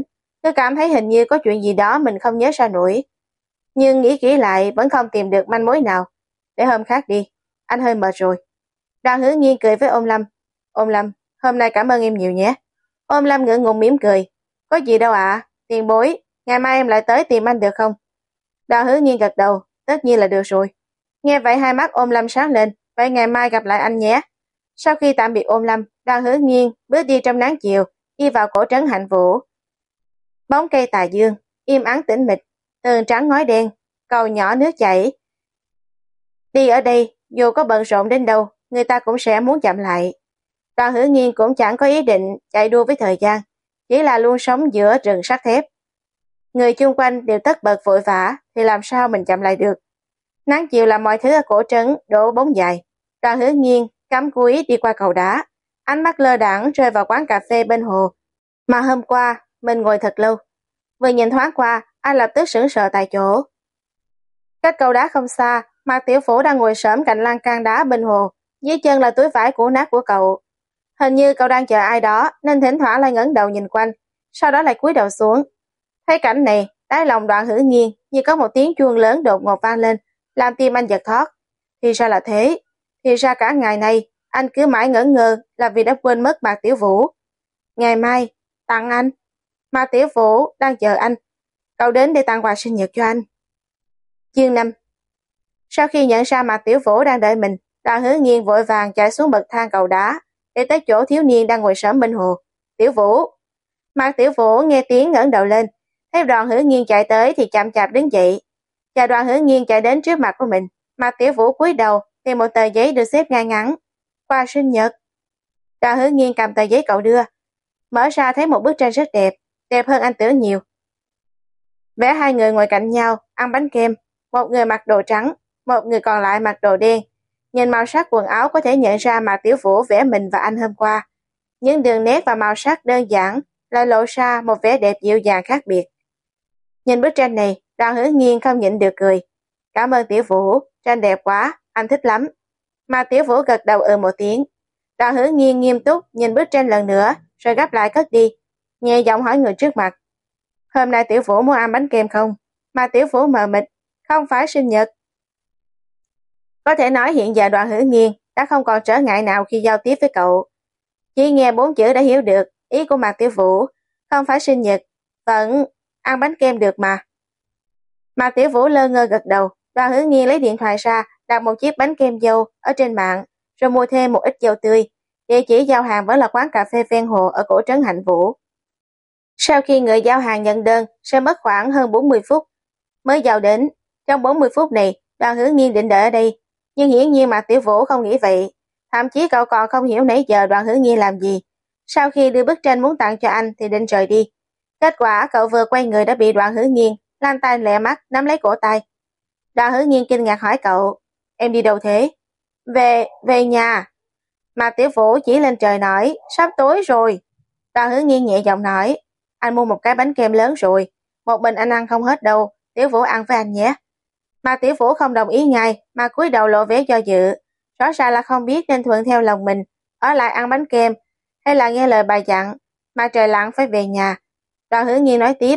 cứ cảm thấy hình như có chuyện gì đó mình không nhớ ra nổi. Nhưng nghĩ kỹ lại vẫn không tìm được manh mối nào. Để hôm khác đi, anh hơi mệt rồi. Đoàn hữu nghiên cười với ôm lâm. Ôm lâm, hôm nay cảm ơn em nhiều nhé. Ôm lâm ngượng ngùng mỉm cười. Có gì đâu ạ, à? tiền bối, ngày mai em lại tới tìm anh được không? Đoàn hứa nhiên gật đầu, tất nhiên là được rồi. Nghe vậy hai mắt ôm lâm sáng lên, vậy ngày mai gặp lại anh nhé. Sau khi tạm biệt ôm lâm, đoàn hứa nhiên bước đi trong nắng chiều, đi vào cổ trấn hạnh vũ. Bóng cây tà dương, im ắng tĩnh mịch, tường trắng ngói đen, cầu nhỏ nước chảy, Đi ở đây, dù có bận rộn đến đâu, người ta cũng sẽ muốn chậm lại. Đoàn hữu nghiên cũng chẳng có ý định chạy đua với thời gian, chỉ là luôn sống giữa rừng sắt thép. Người chung quanh đều tất bật vội vã, thì làm sao mình chậm lại được. Nắng chiều làm mọi thứ ở cổ trấn đổ bóng dài. Đoàn hứa nghiên cắm cúi đi qua cầu đá, ánh mắt lơ đãng rơi vào quán cà phê bên hồ. Mà hôm qua, mình ngồi thật lâu. Vừa nhìn thoáng qua, anh lập tức sững sờ tại chỗ. Cách cầu đá không xa, Mạc Tiểu Phủ đang ngồi sớm cạnh lan can đá bên hồ, dưới chân là túi vải cũ nát của cậu. Hình như cậu đang chờ ai đó nên thỉnh thoảng lại ngẩng đầu nhìn quanh, sau đó lại cúi đầu xuống. Thấy cảnh này, đáy lòng đoạn hữu nghiêng như có một tiếng chuông lớn đột ngột vang lên, làm tim anh giật thoát. Thì ra là thế, thì ra cả ngày nay anh cứ mãi ngỡ ngơ là vì đã quên mất Mạc Tiểu Vũ. Ngày mai, tặng anh. Mạc Tiểu Vũ đang chờ anh. Cậu đến để tặng quà sinh nhật cho anh. Chương 5 Sau khi nhận ra Mạc Tiểu Vũ đang đợi mình, đoàn hứa nghiêng vội vàng chạy xuống bậc thang cầu đá để tới chỗ thiếu niên đang ngồi sớm bên hồ. Tiểu Vũ Mạc Tiểu Vũ nghe tiếng ngẩng đầu lên, thấy đoàn hứa nghiêng chạy tới thì chậm chạp đứng dậy. chờ đoàn hứa nghiêng chạy đến trước mặt của mình. mặt Tiểu Vũ cúi đầu tìm một tờ giấy được xếp ngay ngắn. Qua sinh nhật. Đoàn hứa nghiêng cầm tờ giấy cậu đưa. Mở ra thấy một bức tranh rất đẹp, đẹp hơn anh tưởng nhiều. Vẽ hai người ngồi cạnh nhau, ăn bánh kem. Một người mặc đồ trắng, một người còn lại mặc đồ đen. Nhìn màu sắc quần áo có thể nhận ra mà Tiểu Vũ vẽ mình và anh hôm qua. Những đường nét và màu sắc đơn giản lại lộ ra một vẻ đẹp dịu dàng khác biệt. Nhìn bức tranh này, đoàn hứa nghiêng không nhịn được cười. Cảm ơn Tiểu Vũ, tranh đẹp quá, anh thích lắm. Mà Tiểu Vũ gật đầu ừ một tiếng. Đoàn hứa nghiêng nghiêm túc nhìn bức tranh lần nữa, rồi gấp lại cất đi. nghe giọng hỏi người trước mặt. Hôm nay Tiểu Vũ muốn ăn bánh kem không? Mà Tiểu Vũ mờ mịt, không phải sinh nhật. Có thể nói hiện giờ đoàn hữu nghiên đã không còn trở ngại nào khi giao tiếp với cậu. Chỉ nghe bốn chữ đã hiểu được ý của Mạc Tiểu Vũ, không phải sinh nhật, vẫn ăn bánh kem được mà. Mạc Tiểu Vũ lơ ngơ gật đầu, đoàn hứa nghiên lấy điện thoại ra, đặt một chiếc bánh kem dâu ở trên mạng, rồi mua thêm một ít dâu tươi. Địa chỉ giao hàng vẫn là quán cà phê ven hồ ở cổ trấn Hạnh Vũ. Sau khi người giao hàng nhận đơn, sẽ mất khoảng hơn 40 phút. Mới giao đến, trong 40 phút này, đoàn hứa nghiêng định đợi ở đây. Nhưng hiển nhiên Mạc tiểu vũ không nghĩ vậy. Thậm chí cậu còn không hiểu nãy giờ đoàn hứa nghiêng làm gì. Sau khi đưa bức tranh muốn tặng cho anh thì định rời đi. Kết quả cậu vừa quay người đã bị đoạn hứa nghiên, lan tay lẹ mắt, nắm lấy cổ tay. Đoạn hứa nghiên kinh ngạc hỏi cậu, em đi đâu thế? Về, về nhà. Mà tiểu vũ chỉ lên trời nói, sắp tối rồi. Đoạn hứa nghiên nhẹ giọng nói, anh mua một cái bánh kem lớn rồi, một mình anh ăn không hết đâu, Tiểu Vũ ăn với anh nhé. Mà Tiểu Vũ không đồng ý ngay, mà cúi đầu lộ vẻ do dự. Rõ ràng là không biết nên thuận theo lòng mình, ở lại ăn bánh kem, hay là nghe lời bà dặn, mà trời lặng phải về nhà. Đoàn hứa nhiên nói tiếp,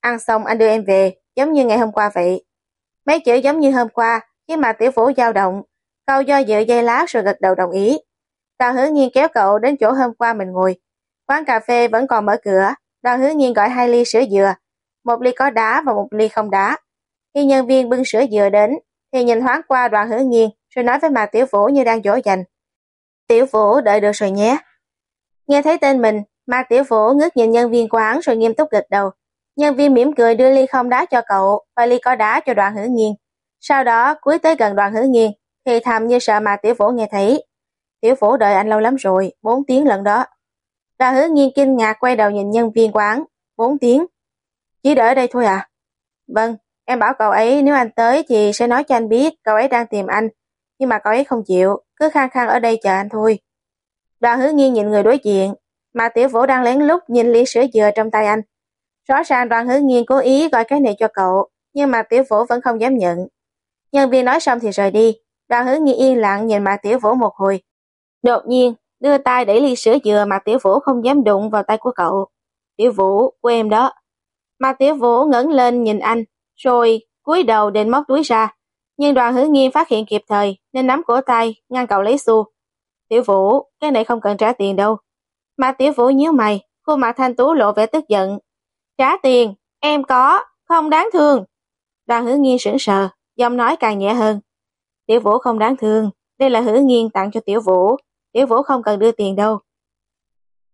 ăn xong anh đưa em về, giống như ngày hôm qua vậy. Mấy chữ giống như hôm qua, khi mà Tiểu Vũ dao động, câu do dự dây lát rồi gật đầu đồng ý. Đoàn hứa nhiên kéo cậu đến chỗ hôm qua mình ngồi. Quán cà phê vẫn còn mở cửa, Đoàn hứa nhiên gọi hai ly sữa dừa, một ly có đá và một ly không đá. Khi nhân viên bưng sữa dừa đến, thì nhìn thoáng qua đoàn hứa nhiên, rồi nói với mặt Tiểu Vũ như đang dỗ dành. Tiểu Vũ đợi được rồi nhé. Nghe thấy tên mình, Mạc Tiểu Vũ ngước nhìn nhân viên quán rồi nghiêm túc gật đầu. Nhân viên mỉm cười đưa ly không đá cho cậu và ly có đá cho đoàn hữu nghiêng. Sau đó cúi tới gần đoàn hữu nghiêng thì thầm như sợ Mạc Tiểu Vũ nghe thấy. Tiểu Vũ đợi anh lâu lắm rồi, 4 tiếng lần đó. Đoàn hữu nghiêng kinh ngạc quay đầu nhìn nhân viên quán. Bốn tiếng. Chỉ đợi ở đây thôi à? Vâng, em bảo cậu ấy nếu anh tới thì sẽ nói cho anh biết cậu ấy đang tìm anh. Nhưng mà cậu ấy không chịu, cứ khăng khăng ở đây chờ anh thôi. Đoàn hứa nghiêng nhìn người đối diện, mà tiểu vũ đang lén lút nhìn ly sữa dừa trong tay anh. Rõ ràng đoàn hứa nghiên cố ý gọi cái này cho cậu, nhưng mà tiểu vũ vẫn không dám nhận. Nhân viên nói xong thì rời đi, đoàn hứa nghiên yên lặng nhìn mà tiểu vũ một hồi. Đột nhiên, đưa tay đẩy ly sữa dừa mà Tiểu Vũ không dám đụng vào tay của cậu. Tiểu Vũ, của em đó. Mà Tiểu Vũ ngẩng lên nhìn anh, rồi cúi đầu định móc túi ra. Nhưng đoàn hứa nghiên phát hiện kịp thời nên nắm cổ tay, ngăn cậu lấy xu. Tiểu Vũ, cái này không cần trả tiền đâu. Mã Tiểu Vũ nhíu mày, khuôn mặt thanh tú lộ vẻ tức giận. Trả tiền, em có, không đáng thương. Đoàn hữu nghiên sững sờ, giọng nói càng nhẹ hơn. Tiểu Vũ không đáng thương, đây là hữu nghiên tặng cho Tiểu Vũ, Tiểu Vũ không cần đưa tiền đâu.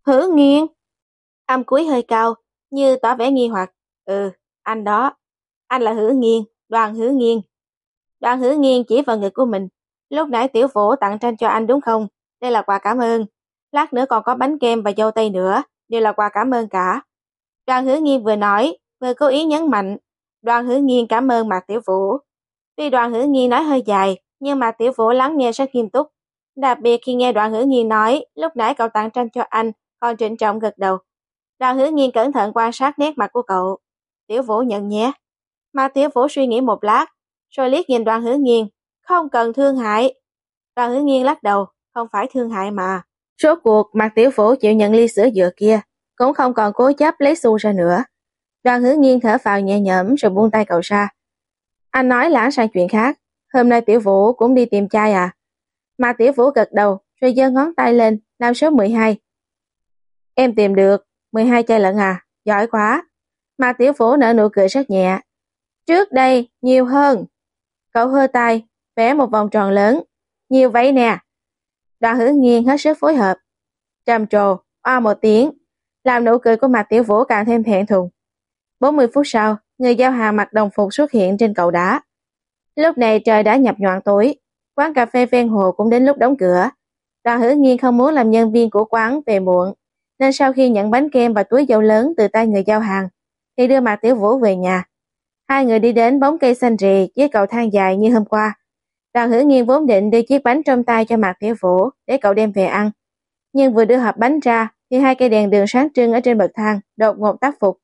hữu nghiên. Âm cuối hơi cao, như tỏ vẻ nghi hoặc. Ừ, anh đó. Anh là hữu nghiên, đoàn hữu nghiên. Đoàn hữu nghiên chỉ vào người của mình. Lúc nãy Tiểu Vũ tặng tranh cho anh đúng không? Đây là quà cảm ơn. Lát nữa còn có bánh kem và dâu tây nữa. Đều là quà cảm ơn cả. Đoàn hứa nghiên vừa nói, vừa cố ý nhấn mạnh. Đoàn hứa nghiên cảm ơn Mạc Tiểu Vũ. Tuy đoàn hứa nghiên nói hơi dài, nhưng Mạc Tiểu Vũ lắng nghe rất nghiêm túc. Đặc biệt khi nghe Đoàn hứa nghiên nói, lúc nãy cậu tặng tranh cho anh, còn trịnh trọng gật đầu. Đoàn hứa nghiên cẩn thận quan sát nét mặt của cậu. Tiểu vũ nhận nhé. Mà tiểu vũ suy nghĩ một lát, rồi liếc nhìn đoàn hứa nghiên. Không cần thương hại. Đoàn hứa nghiên lắc đầu, không phải thương hại mà. Rốt cuộc mặt tiểu vũ chịu nhận ly sữa dừa kia, cũng không còn cố chấp lấy xu ra nữa. Đoàn hứa nghiêng thở vào nhẹ nhõm rồi buông tay cậu ra. Anh nói lãng sang chuyện khác. Hôm nay Tiểu Vũ cũng đi tìm trai à? Mà Tiểu Vũ gật đầu rồi giơ ngón tay lên làm số 12. Em tìm được 12 chai lận à? Giỏi quá. Mà Tiểu Vũ nở nụ cười rất nhẹ. Trước đây nhiều hơn. Cậu hơ tay vẽ một vòng tròn lớn. Nhiều vậy nè. Đoàn hữu nghiêng hết sức phối hợp. Trầm trồ, oa một tiếng, làm nụ cười của mặt tiểu vũ càng thêm thẹn thùng. 40 phút sau, người giao hàng mặc đồng phục xuất hiện trên cầu đá. Lúc này trời đã nhập nhoạng tối, quán cà phê ven hồ cũng đến lúc đóng cửa. Đoàn hữu nghiên không muốn làm nhân viên của quán về muộn, nên sau khi nhận bánh kem và túi dầu lớn từ tay người giao hàng, thì đưa mặt tiểu vũ về nhà. Hai người đi đến bóng cây xanh rì với cầu thang dài như hôm qua. Đoàn hữu nghiên vốn định đưa chiếc bánh trong tay cho mặt tiểu vũ để cậu đem về ăn. Nhưng vừa đưa hộp bánh ra thì hai cây đèn đường sáng trưng ở trên bậc thang đột ngột tắt phục.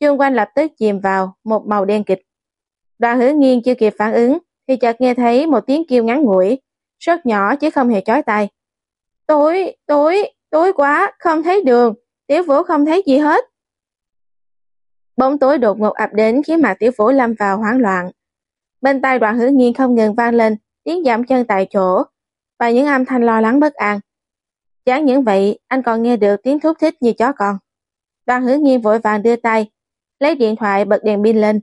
Chung quanh lập tức chìm vào một màu đen kịch. Đoàn hữu nghiên chưa kịp phản ứng thì chợt nghe thấy một tiếng kêu ngắn ngủi, rất nhỏ chứ không hề chói tai. Tối, tối, tối quá, không thấy đường, tiểu vũ không thấy gì hết. Bóng tối đột ngột ập đến khiến mặt tiểu vũ lâm vào hoảng loạn. Bên tai đoàn hữu nghiên không ngừng vang lên tiếng giảm chân tại chỗ và những âm thanh lo lắng bất an. chán những vậy, anh còn nghe được tiếng thúc thích như chó con. Đoàn hứa nghiêm vội vàng đưa tay, lấy điện thoại bật đèn pin lên.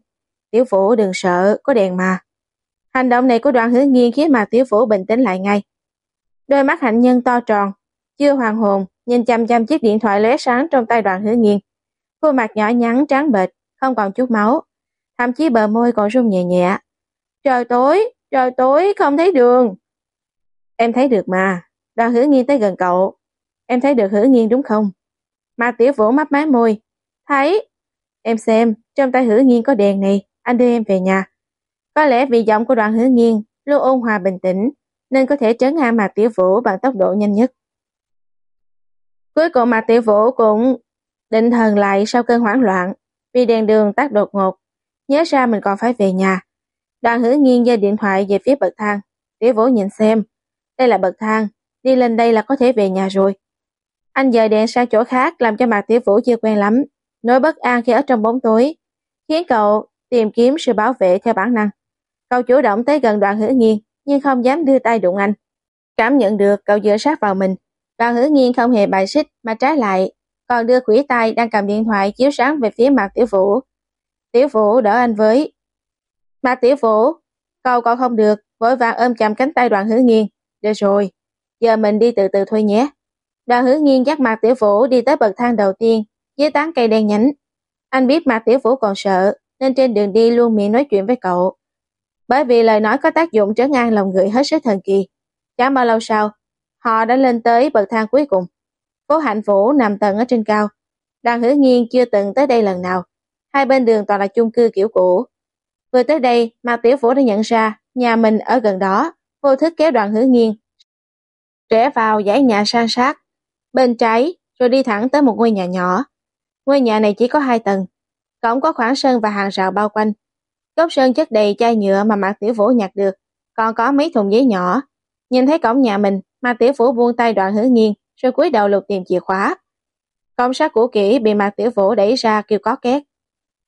Tiểu Vũ đừng sợ, có đèn mà. Hành động này của đoàn hứa nghiêng khiến mà Tiểu Vũ bình tĩnh lại ngay. Đôi mắt hạnh nhân to tròn, chưa hoàng hồn, nhìn chăm chăm chiếc điện thoại lóe sáng trong tay đoàn hứa nghiêng. Khuôn mặt nhỏ nhắn trắng bệch, không còn chút máu. Thậm chí bờ môi còn rung nhẹ nhẹ. Trời tối, trời tối, không thấy đường. Em thấy được mà, đoàn hứa nghiên tới gần cậu. Em thấy được hứa nghiên đúng không? Mà tiểu vũ mắt má môi. Thấy. Em xem, trong tay hứa nghiên có đèn này, anh đưa em về nhà. Có lẽ vì giọng của đoàn hứa nghiên luôn ôn hòa bình tĩnh, nên có thể trấn an Mạc Tiểu Vũ bằng tốc độ nhanh nhất. Cuối cùng Mạc Tiểu Vũ cũng định thần lại sau cơn hoảng loạn, vì đèn đường tắt đột ngột, nhớ ra mình còn phải về nhà. Đoàn hứa nghiên giơ điện thoại về phía bậc thang, Tiểu Vũ nhìn xem, đây là bậc thang, đi lên đây là có thể về nhà rồi. Anh dời đèn sang chỗ khác làm cho mặt Tiểu Vũ chưa quen lắm, nỗi bất an khi ở trong bóng tối, khiến cậu tìm kiếm sự bảo vệ theo bản năng. Cậu chủ động tới gần đoàn hứa nghiên, nhưng không dám đưa tay đụng anh. Cảm nhận được cậu dựa sát vào mình, đoàn hứa nghiên không hề bài xích mà trái lại, còn đưa khủy tay đang cầm điện thoại chiếu sáng về phía mặt Tiểu Vũ. Tiểu Vũ đỡ anh với. Mạc Tiểu Vũ, cậu cậu không được, vội vàng ôm chầm cánh tay đoàn hứa nghiên. Được rồi, giờ mình đi từ từ thôi nhé. Đoàn hứa nghiên dắt Mạc Tiểu Vũ đi tới bậc thang đầu tiên, dưới tán cây đen nhánh. Anh biết Mạc Tiểu Vũ còn sợ, nên trên đường đi luôn miệng nói chuyện với cậu. Bởi vì lời nói có tác dụng trấn an lòng người hết sức thần kỳ. Chẳng bao lâu sau, họ đã lên tới bậc thang cuối cùng. Phố Hạnh Vũ nằm tầng ở trên cao. Đoàn hứa nghiên chưa từng tới đây lần nào. Hai bên đường toàn là chung cư kiểu cũ. Vừa tới đây, Mạc Tiểu Vũ đã nhận ra nhà mình ở gần đó, vô thức kéo đoàn hứa nghiêng, Rẽ vào dãy nhà san sát, bên trái rồi đi thẳng tới một ngôi nhà nhỏ. Ngôi nhà này chỉ có hai tầng, cổng có khoảng sân và hàng rào bao quanh. Góc sân chất đầy chai nhựa mà Mạc Tiểu Vũ nhặt được, còn có mấy thùng giấy nhỏ. Nhìn thấy cổng nhà mình, Mạc Tiểu Vũ buông tay đoạn hứa nghiêng, rồi cúi đầu lục tìm chìa khóa. Cổng sắt cũ kỹ bị Mạc Tiểu Vũ đẩy ra kêu có két.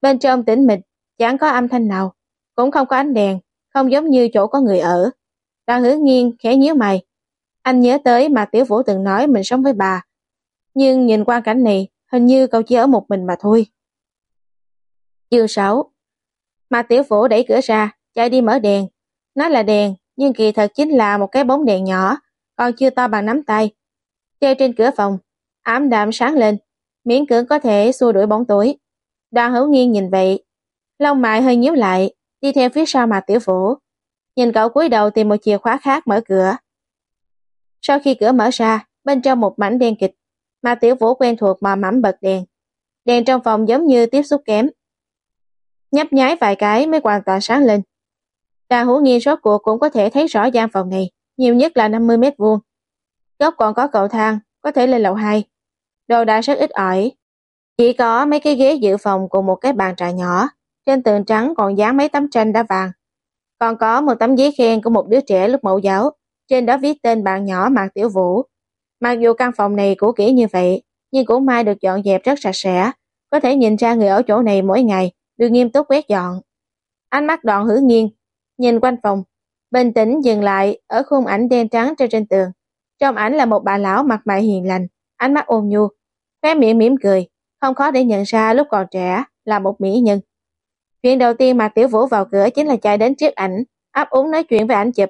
Bên trong tĩnh mịch, chẳng có âm thanh nào, cũng không có ánh đèn, không giống như chỗ có người ở. Đoàn hứa nghiêng khẽ nhíu mày. Anh nhớ tới mà Tiểu Vũ từng nói mình sống với bà. Nhưng nhìn qua cảnh này, hình như cậu chỉ ở một mình mà thôi. Chương 6 Mà tiểu vũ đẩy cửa ra, chạy đi mở đèn. Nó là đèn, nhưng kỳ thật chính là một cái bóng đèn nhỏ, còn chưa to bằng nắm tay. Treo trên cửa phòng, ám đạm sáng lên, miễn cưỡng có thể xua đuổi bóng tối. Đoàn hữu nghiêng nhìn vậy, lông mại hơi nhíu lại, đi theo phía sau mà tiểu vũ. Nhìn cậu cúi đầu tìm một chìa khóa khác mở cửa. Sau khi cửa mở ra, bên trong một mảnh đen kịch, mà tiểu vũ quen thuộc mà mắm bật đèn. Đèn trong phòng giống như tiếp xúc kém. Nhấp nháy vài cái mới hoàn toàn sáng lên. Đà hữu nghiên rốt cuộc cũng có thể thấy rõ gian phòng này, nhiều nhất là 50 mét vuông. Góc còn có cầu thang, có thể lên lầu 2. Đồ đạc rất ít ỏi. Chỉ có mấy cái ghế dự phòng cùng một cái bàn trà nhỏ. Trên tường trắng còn dán mấy tấm tranh đá vàng. Còn có một tấm giấy khen của một đứa trẻ lúc mẫu giáo. Trên đó viết tên bạn nhỏ Mạc Tiểu Vũ. Mặc dù căn phòng này cũ kỹ như vậy, nhưng cũng may được dọn dẹp rất sạch sẽ, có thể nhìn ra người ở chỗ này mỗi ngày được nghiêm túc quét dọn. Ánh mắt đoạn hữu nghiêng, nhìn quanh phòng, bình tĩnh dừng lại ở khung ảnh đen trắng trên trên tường. Trong ảnh là một bà lão mặt mày hiền lành, ánh mắt ôn nhu, khóe miệng mỉm cười, không khó để nhận ra lúc còn trẻ là một mỹ nhân. Chuyện đầu tiên mà Tiểu Vũ vào cửa chính là chạy đến trước ảnh, ấp úng nói chuyện với ảnh chụp.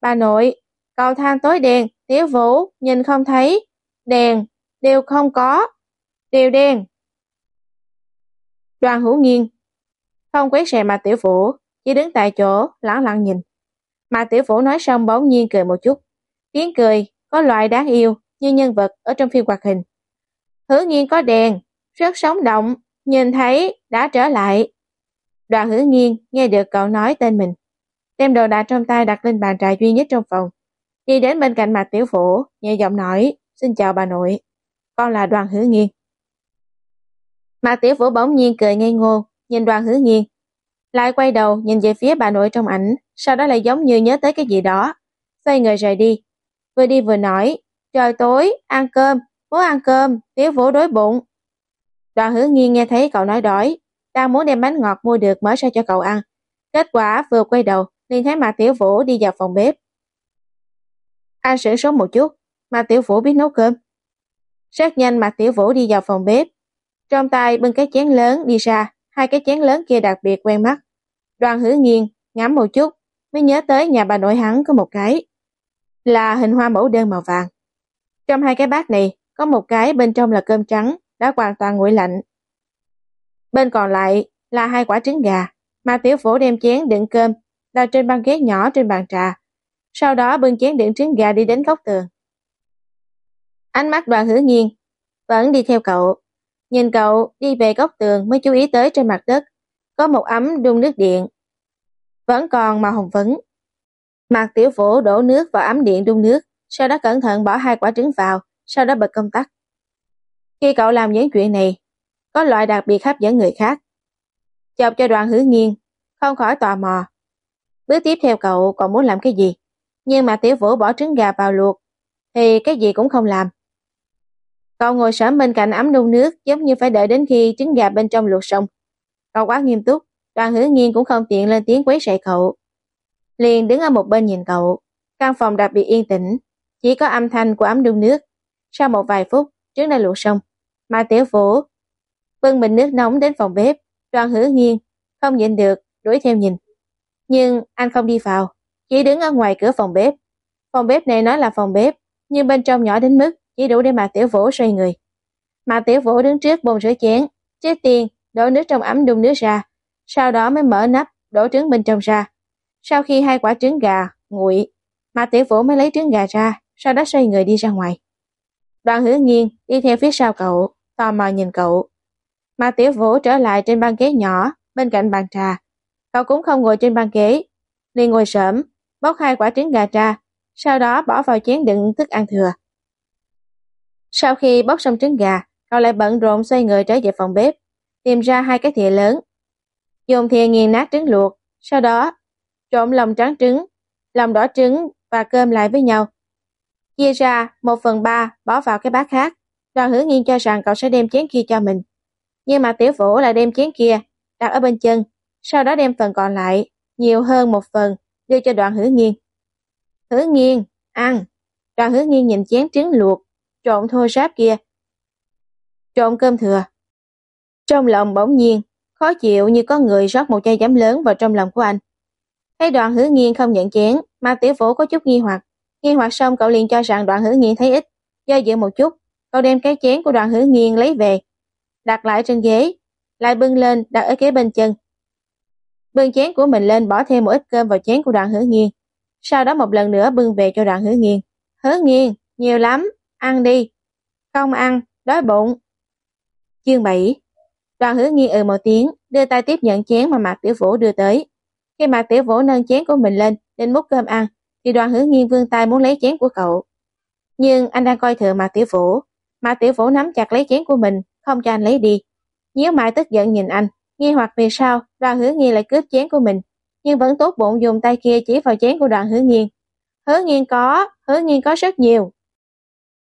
Bà nội, cầu thang tối đen, Tiểu Vũ, nhìn không thấy, đèn, đều không có, đều đen. Đoàn hữu nghiên, không quét xe mà Tiểu Vũ, chỉ đứng tại chỗ, lẳng lặng nhìn. Mà Tiểu Vũ nói xong bỗng nhiên cười một chút. Tiếng cười có loại đáng yêu như nhân vật ở trong phim hoạt hình. Hữu nghiêng có đèn, rất sống động, nhìn thấy đã trở lại. Đoàn hứa nghiêng nghe được cậu nói tên mình. Đem đồ đạc trong tay đặt lên bàn trà duy nhất trong phòng. Đi đến bên cạnh mặt tiểu phủ, nhẹ giọng nói, xin chào bà nội. Con là đoàn hứa nghiêng. Mặt tiểu phủ bỗng nhiên cười ngây ngô, nhìn đoàn hứa nghiêng. Lại quay đầu nhìn về phía bà nội trong ảnh, sau đó lại giống như nhớ tới cái gì đó. Xoay người rời đi. Vừa đi vừa nói, trời tối, ăn cơm, muốn ăn cơm, tiểu phủ đói bụng. Đoàn hứa nghiêng nghe thấy cậu nói đói, đang muốn đem bánh ngọt mua được mở ra cho cậu ăn. Kết quả vừa quay đầu, liền thấy Mạc Tiểu Vũ đi vào phòng bếp. Anh sửng sốt một chút, Mạc Tiểu Vũ biết nấu cơm. Rất nhanh Mạc Tiểu Vũ đi vào phòng bếp. Trong tay bưng cái chén lớn đi ra, hai cái chén lớn kia đặc biệt quen mắt. Đoàn hữu nghiêng, ngắm một chút, mới nhớ tới nhà bà nội hắn có một cái. Là hình hoa mẫu đơn màu vàng. Trong hai cái bát này, có một cái bên trong là cơm trắng, đã hoàn toàn nguội lạnh. Bên còn lại là hai quả trứng gà, mà tiểu phổ đem chén đựng cơm đặt trên băng ghế nhỏ trên bàn trà. Sau đó bưng chén đựng trứng gà đi đến góc tường. Ánh mắt đoàn hứa nghiêng, vẫn đi theo cậu. Nhìn cậu đi về góc tường mới chú ý tới trên mặt đất, có một ấm đun nước điện. Vẫn còn màu hồng phấn. Mặt tiểu phổ đổ nước vào ấm điện đun nước, sau đó cẩn thận bỏ hai quả trứng vào, sau đó bật công tắc. Khi cậu làm những chuyện này, có loại đặc biệt hấp dẫn người khác. Chọc cho đoàn hứa nghiêng, không khỏi tò mò. Bước tiếp theo cậu còn muốn làm cái gì? Nhưng mà tiểu vũ bỏ trứng gà vào luộc, thì cái gì cũng không làm. Cậu ngồi sớm bên cạnh ấm đun nước giống như phải đợi đến khi trứng gà bên trong luộc xong. Cậu quá nghiêm túc, đoàn hứa nghiêng cũng không tiện lên tiếng quấy rầy cậu. Liền đứng ở một bên nhìn cậu. Căn phòng đặc biệt yên tĩnh, chỉ có âm thanh của ấm đun nước. Sau một vài phút, trứng đã luộc xong. Mà tiểu vũ bưng bình nước nóng đến phòng bếp, đoàn hứa nghiêng, không nhịn được, đuổi theo nhìn. Nhưng anh không đi vào, chỉ đứng ở ngoài cửa phòng bếp. Phòng bếp này nói là phòng bếp, nhưng bên trong nhỏ đến mức chỉ đủ để mà tiểu vũ xoay người. Mà tiểu vũ đứng trước bồn rửa chén, trước tiên đổ nước trong ấm đun nước ra, sau đó mới mở nắp, đổ trứng bên trong ra. Sau khi hai quả trứng gà nguội, mà tiểu vũ mới lấy trứng gà ra, sau đó xoay người đi ra ngoài. Đoàn hứa nghiêng đi theo phía sau cậu, tò mò nhìn cậu. Mà tiểu vũ trở lại trên băng ghế nhỏ, bên cạnh bàn trà. Cậu cũng không ngồi trên băng ghế, liền ngồi sớm, bóc hai quả trứng gà ra, sau đó bỏ vào chén đựng thức ăn thừa. Sau khi bóc xong trứng gà, cậu lại bận rộn xoay người trở về phòng bếp, tìm ra hai cái thìa lớn. Dùng thìa nghiền nát trứng luộc, sau đó trộn lòng trắng trứng, lòng đỏ trứng và cơm lại với nhau. Chia ra một phần ba bỏ vào cái bát khác. Đoàn hứa nghiên cho rằng cậu sẽ đem chén kia cho mình. Nhưng mà tiểu vũ lại đem chén kia đặt ở bên chân, sau đó đem phần còn lại, nhiều hơn một phần, đưa cho đoàn hứa nghiêng Hứa nghiêng ăn. Đoàn hứa nghiêng nhìn chén trứng luộc, trộn thô ráp kia. Trộn cơm thừa. Trong lòng bỗng nhiên, khó chịu như có người rót một chai giấm lớn vào trong lòng của anh. Thấy đoàn hứa nghiêng không nhận chén, mà tiểu vũ có chút nghi hoặc. Nghi hoặc xong cậu liền cho rằng đoàn hứa nghiêng thấy ít. Do dự một chút, cậu đem cái chén của đoàn hứa nghiêng lấy về, đặt lại trên ghế, lại bưng lên đặt ở kế bên chân. Bưng chén của mình lên bỏ thêm một ít cơm vào chén của đoàn hứa nghiêng. Sau đó một lần nữa bưng về cho đoàn hứa nghiêng. Hứa nghiêng, nhiều lắm, ăn đi. Không ăn, đói bụng. Chương 7 Đoàn hứa nghiêng ừ một tiếng, đưa tay tiếp nhận chén mà Mạc Tiểu Vũ đưa tới. Khi Mạc Tiểu Vũ nâng chén của mình lên, định múc cơm ăn, thì đoàn hứa nghiêng vương tay muốn lấy chén của cậu. Nhưng anh đang coi thường Mạc Tiểu Vũ. Mạc Tiểu Vũ nắm chặt lấy chén của mình, không cho anh lấy đi. Nhíu mày tức giận nhìn anh, nghi hoặc vì sao đoàn hứa nghiên lại cướp chén của mình, nhưng vẫn tốt bụng dùng tay kia chỉ vào chén của đoàn hứa nghiên. Hứa nghiên có, hứa nghiên có rất nhiều.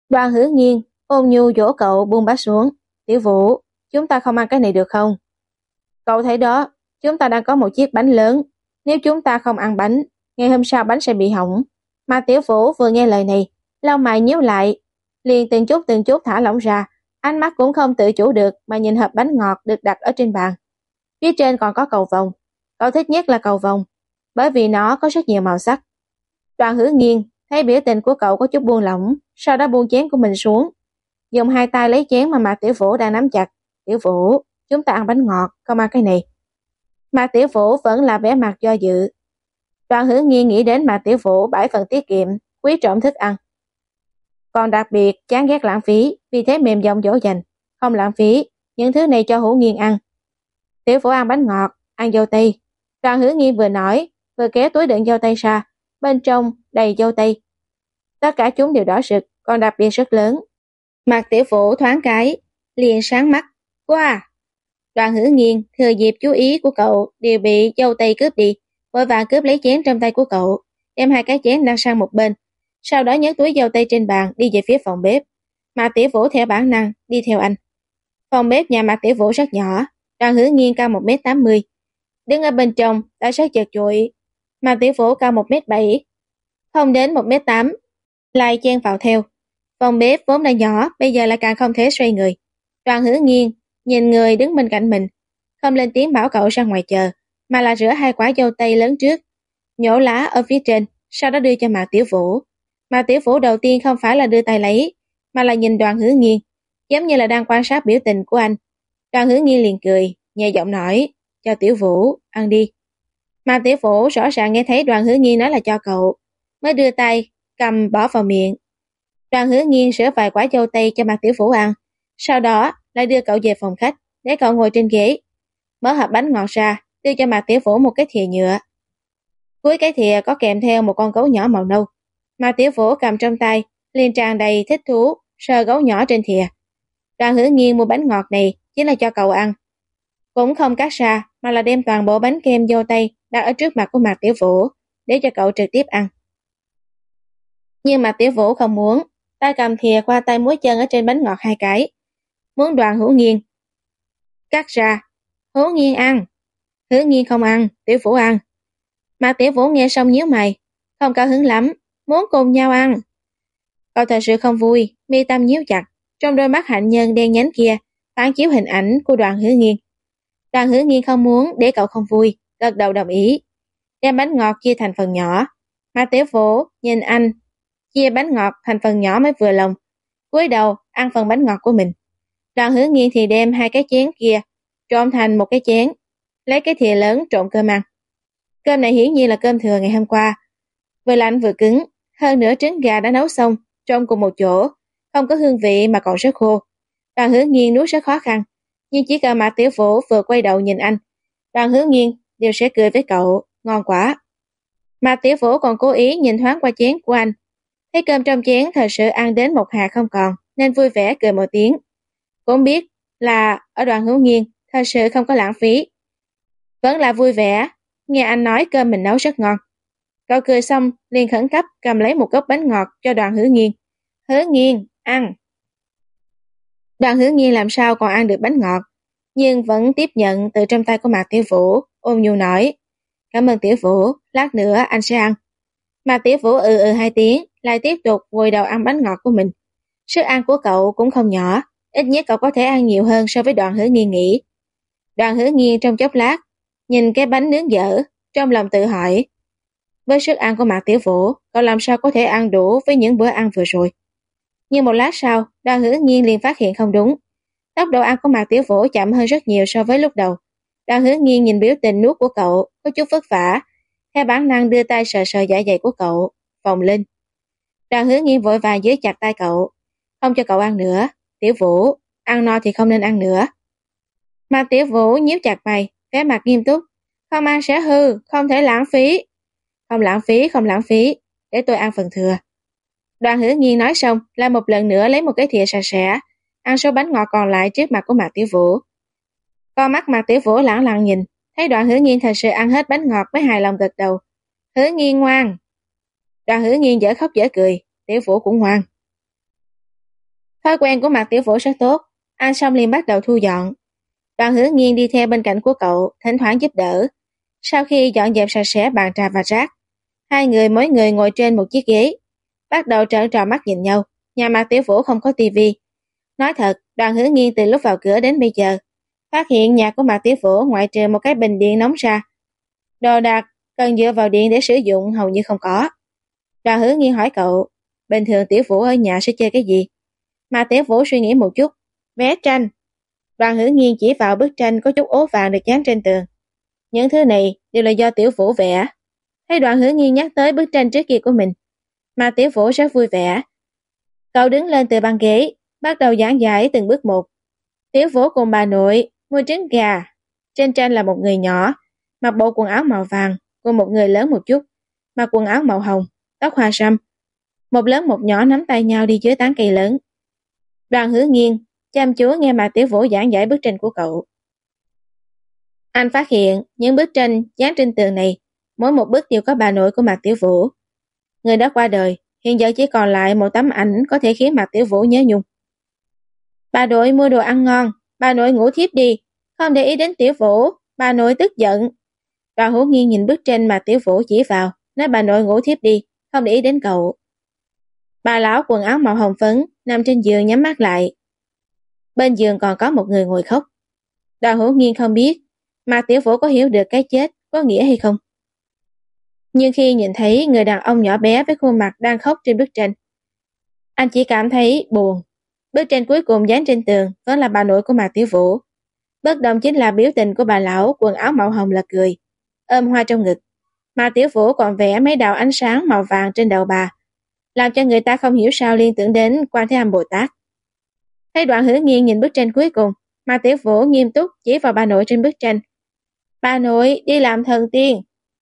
Đoàn hứa nghiên, ôm nhu dỗ cậu buông bát xuống. Tiểu vũ, chúng ta không ăn cái này được không? Cậu thấy đó, chúng ta đang có một chiếc bánh lớn. Nếu chúng ta không ăn bánh, ngày hôm sau bánh sẽ bị hỏng. Mà tiểu Vũ vừa nghe lời này, lau mày nhíu lại, liền từng chút từng chút thả lỏng ra, ánh mắt cũng không tự chủ được mà nhìn hộp bánh ngọt được đặt ở trên bàn. Phía trên còn có cầu vồng, cậu thích nhất là cầu vồng, bởi vì nó có rất nhiều màu sắc. Đoàn hứa nghiêng, thấy biểu tình của cậu có chút buông lỏng, sau đó buông chén của mình xuống, dùng hai tay lấy chén mà Mạc Tiểu Vũ đang nắm chặt. Tiểu Vũ, chúng ta ăn bánh ngọt, không ăn cái này. Mạc Tiểu Vũ vẫn là vẻ mặt do dự. Đoàn hứa nghiêng nghĩ đến Mạc Tiểu Vũ bãi phần tiết kiệm, quý trọng thức ăn. Còn đặc biệt chán ghét lãng phí, vì thế mềm giọng dỗ dành. Không lãng phí, những thứ này cho hữu nghiên ăn. Tiểu phổ ăn bánh ngọt, ăn dâu tây. Đoàn hữu nghiên vừa nói, vừa kéo túi đựng dâu tây ra, bên trong đầy dâu tây. Tất cả chúng đều đỏ rực, còn đặc biệt rất lớn. Mặt tiểu phổ thoáng cái, liền sáng mắt. Wow! À! Đoàn hữu nghiên thừa dịp chú ý của cậu đều bị dâu tây cướp đi, vội vàng cướp lấy chén trong tay của cậu, đem hai cái chén đặt sang một bên. Sau đó nhấc túi dâu tây trên bàn đi về phía phòng bếp. Mạc Tiểu Vũ theo bản năng đi theo anh. Phòng bếp nhà Mạc Tiểu Vũ rất nhỏ, đoàn hứa nghiêng cao 1m80. Đứng ở bên trong đã rất chật chội. Mạc Tiểu Vũ cao 1m7, không đến 1m8, lại chen vào theo. Phòng bếp vốn đã nhỏ, bây giờ lại càng không thể xoay người. Đoàn hứa nghiêng, nhìn người đứng bên cạnh mình, không lên tiếng bảo cậu ra ngoài chờ, mà là rửa hai quả dâu tây lớn trước, nhổ lá ở phía trên, sau đó đưa cho Mạc Tiểu Vũ mà Tiểu Vũ đầu tiên không phải là đưa tay lấy, mà là nhìn đoàn hứa nghiên, giống như là đang quan sát biểu tình của anh. Đoàn hứa nghiên liền cười, nhẹ giọng nói, cho Tiểu Vũ, ăn đi. mà Tiểu Vũ rõ ràng nghe thấy đoàn hứa nghiên nói là cho cậu, mới đưa tay, cầm bỏ vào miệng. Đoàn hứa nghiên sửa vài quả dâu tây cho mặt Tiểu Vũ ăn, sau đó lại đưa cậu về phòng khách, để cậu ngồi trên ghế. Mở hộp bánh ngọt ra, đưa cho mặt Tiểu Vũ một cái thìa nhựa. Cuối cái thìa có kèm theo một con gấu nhỏ màu nâu. Mà Tiểu Vũ cầm trong tay, liền tràn đầy thích thú, sờ gấu nhỏ trên thìa. Đoàn hứa nghiêng mua bánh ngọt này chính là cho cậu ăn. Cũng không cắt ra, mà là đem toàn bộ bánh kem vô tay đặt ở trước mặt của mặt Tiểu Vũ, để cho cậu trực tiếp ăn. Nhưng Mạc Tiểu Vũ không muốn, tay cầm thìa qua tay muối chân ở trên bánh ngọt hai cái. Muốn đoàn hữu nghiêng Cắt ra, hữu nghiêng ăn. Hữu nghiêng không ăn, tiểu vũ ăn. Mà tiểu vũ nghe xong nhíu mày, không cao hứng lắm, muốn cùng nhau ăn. Cậu thật sự không vui, mi tâm nhíu chặt, trong đôi mắt hạnh nhân đen nhánh kia, phản chiếu hình ảnh của đoàn hứa nghiên. Đoàn hứa nghiên không muốn để cậu không vui, gật đầu đồng ý. Đem bánh ngọt chia thành phần nhỏ. Mà tiểu vũ nhìn anh chia bánh ngọt thành phần nhỏ mới vừa lòng. cúi đầu ăn phần bánh ngọt của mình. Đoàn hứa nghiên thì đem hai cái chén kia trộn thành một cái chén, lấy cái thìa lớn trộn cơm ăn. Cơm này hiển nhiên là cơm thừa ngày hôm qua. Vừa lạnh vừa cứng, hơn nữa trứng gà đã nấu xong, trong cùng một chỗ, không có hương vị mà còn rất khô. Đoàn hứa nghiên nuốt rất khó khăn, nhưng chỉ cần mặt tiểu vũ vừa quay đầu nhìn anh, đoàn hứa nghiên đều sẽ cười với cậu, ngon quá. Mà tiểu vũ còn cố ý nhìn thoáng qua chén của anh, Thấy cơm trong chén thật sự ăn đến một hạt không còn, nên vui vẻ cười một tiếng. Cũng biết là ở đoàn hữu nghiên, thật sự không có lãng phí. Vẫn là vui vẻ, nghe anh nói cơm mình nấu rất ngon. Cậu cười xong, liền khẩn cấp cầm lấy một gốc bánh ngọt cho đoàn hứa nghiên. Hứa nghiên, ăn. Đoàn hứa nghiên làm sao còn ăn được bánh ngọt, nhưng vẫn tiếp nhận từ trong tay của Mạc Tiểu Vũ, ôm nhu nói. Cảm ơn Tiểu Vũ, lát nữa anh sẽ ăn. Mạc Tiểu Vũ ừ ừ hai tiếng, lại tiếp tục vùi đầu ăn bánh ngọt của mình. Sức ăn của cậu cũng không nhỏ, ít nhất cậu có thể ăn nhiều hơn so với đoàn hứa nghiên nghĩ. Đoàn hứa nghiên trong chốc lát, nhìn cái bánh nướng dở, trong lòng tự hỏi. Với sức ăn của Mạc Tiểu Vũ, cậu làm sao có thể ăn đủ với những bữa ăn vừa rồi. Nhưng một lát sau, đoàn Hữu nghiên liền phát hiện không đúng. Tốc độ ăn của Mạc Tiểu Vũ chậm hơn rất nhiều so với lúc đầu. Đoàn Hữu nghiên nhìn biểu tình nuốt của cậu, có chút vất vả. Theo bản năng đưa tay sờ sờ dạ dày của cậu, vòng lên. Đoàn Hữu nghiên vội vàng dưới chặt tay cậu. Không cho cậu ăn nữa. Tiểu vũ, ăn no thì không nên ăn nữa. Mạc tiểu vũ nhíu chặt mày, vẻ mặt nghiêm túc. Không ăn sẽ hư, không thể lãng phí. Không lãng phí, không lãng phí, để tôi ăn phần thừa. Đoàn hứa Nhiên nói xong, lại một lần nữa lấy một cái thìa sạch sẽ, ăn số bánh ngọt còn lại trước mặt của Mạc Tiểu Vũ. Con mắt Mạc Tiểu Vũ lãng lặng nhìn, thấy Đoàn hứa Nhiên thật sự ăn hết bánh ngọt mới hài lòng gật đầu. Hứa Nhiên ngoan, Đoàn hứa Nhiên dở khóc dở cười, tiểu vũ cũng ngoan. Thói quen của Mạc tiểu vũ rất tốt, ăn xong liền bắt đầu thu dọn, Đoàn hứa Nhiên đi theo bên cạnh của cậu, thỉnh thoảng giúp đỡ. Sau khi dọn dẹp sạch sẽ bàn trà và rác, hai người mỗi người ngồi trên một chiếc ghế, bắt đầu trợn tròn mắt nhìn nhau. Nhà Mạc Tiểu Vũ không có tivi. Nói thật, đoàn hứa nghiên từ lúc vào cửa đến bây giờ, phát hiện nhà của Mạc Tiểu Vũ ngoại trừ một cái bình điện nóng ra. Đồ đạc cần dựa vào điện để sử dụng hầu như không có. Đoàn hứa nghiên hỏi cậu, bình thường Tiểu Vũ ở nhà sẽ chơi cái gì? Mạc Tiểu Vũ suy nghĩ một chút, vẽ tranh. Đoàn hứa nghiên chỉ vào bức tranh có chút ố vàng được dán trên tường. Những thứ này đều là do Tiểu Vũ vẽ. Thấy đoạn hứa nghi nhắc tới bức tranh trước kia của mình, mà Tiểu Vũ rất vui vẻ. Cậu đứng lên từ băng ghế, bắt đầu giảng giải từng bước một. Tiểu Vũ cùng bà nội mua trứng gà. Trên tranh là một người nhỏ, mặc bộ quần áo màu vàng, cùng một người lớn một chút, mặc quần áo màu hồng, tóc hoa râm. Một lớn một nhỏ nắm tay nhau đi dưới tán cây lớn. Đoàn hứa nghiêng, chăm chú nghe mà Tiểu Vũ giảng giải bức tranh của cậu. Anh phát hiện những bức tranh dán trên tường này, mỗi một bức đều có bà nội của Mạc Tiểu Vũ. Người đã qua đời, hiện giờ chỉ còn lại một tấm ảnh có thể khiến Mạc Tiểu Vũ nhớ nhung. Bà nội mua đồ ăn ngon, bà nội ngủ thiếp đi, không để ý đến Tiểu Vũ, bà nội tức giận. Đoàn hữu nghiêng nhìn bức tranh mà Tiểu Vũ chỉ vào, nói bà nội ngủ thiếp đi, không để ý đến cậu. Bà lão quần áo màu hồng phấn, nằm trên giường nhắm mắt lại. Bên giường còn có một người ngồi khóc. Đoàn hữu nghiêng không biết, mà Tiểu Vũ có hiểu được cái chết có nghĩa hay không. Nhưng khi nhìn thấy người đàn ông nhỏ bé với khuôn mặt đang khóc trên bức tranh, anh chỉ cảm thấy buồn. Bức tranh cuối cùng dán trên tường vẫn là bà nội của Mạc Tiểu Vũ. Bất đồng chính là biểu tình của bà lão quần áo màu hồng là cười, ôm hoa trong ngực. Mạc Tiểu Vũ còn vẽ mấy đạo ánh sáng màu vàng trên đầu bà, làm cho người ta không hiểu sao liên tưởng đến quan thế âm Bồ Tát. Thấy đoạn hữu nghiêng nhìn bức tranh cuối cùng, Mạc Tiểu Vũ nghiêm túc chỉ vào bà nội trên bức tranh. Bà nội đi làm thần tiên.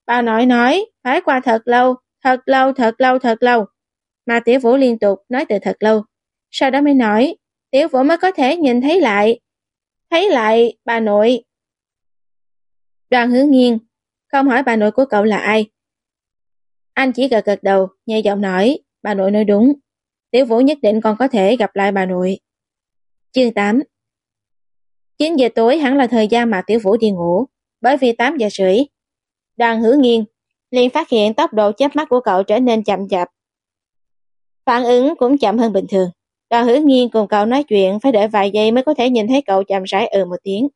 Bà nội nói, phải qua thật lâu, thật lâu, thật lâu, thật lâu. Mà Tiểu Vũ liên tục nói từ thật lâu. Sau đó mới nói, Tiểu Vũ mới có thể nhìn thấy lại. Thấy lại bà nội. Đoàn hướng nghiêng, không hỏi bà nội của cậu là ai. Anh chỉ gật gật đầu, nhẹ giọng nói, bà nội nói đúng. Tiểu Vũ nhất định còn có thể gặp lại bà nội. Chương 8 9 giờ tối hẳn là thời gian mà Tiểu Vũ đi ngủ, bởi vì 8 giờ rưỡi. Đoàn hứa nghiêng, liền phát hiện tốc độ chớp mắt của cậu trở nên chậm chạp. Phản ứng cũng chậm hơn bình thường. Đoàn hứa nghiêng cùng cậu nói chuyện phải đợi vài giây mới có thể nhìn thấy cậu chậm rãi ừ một tiếng.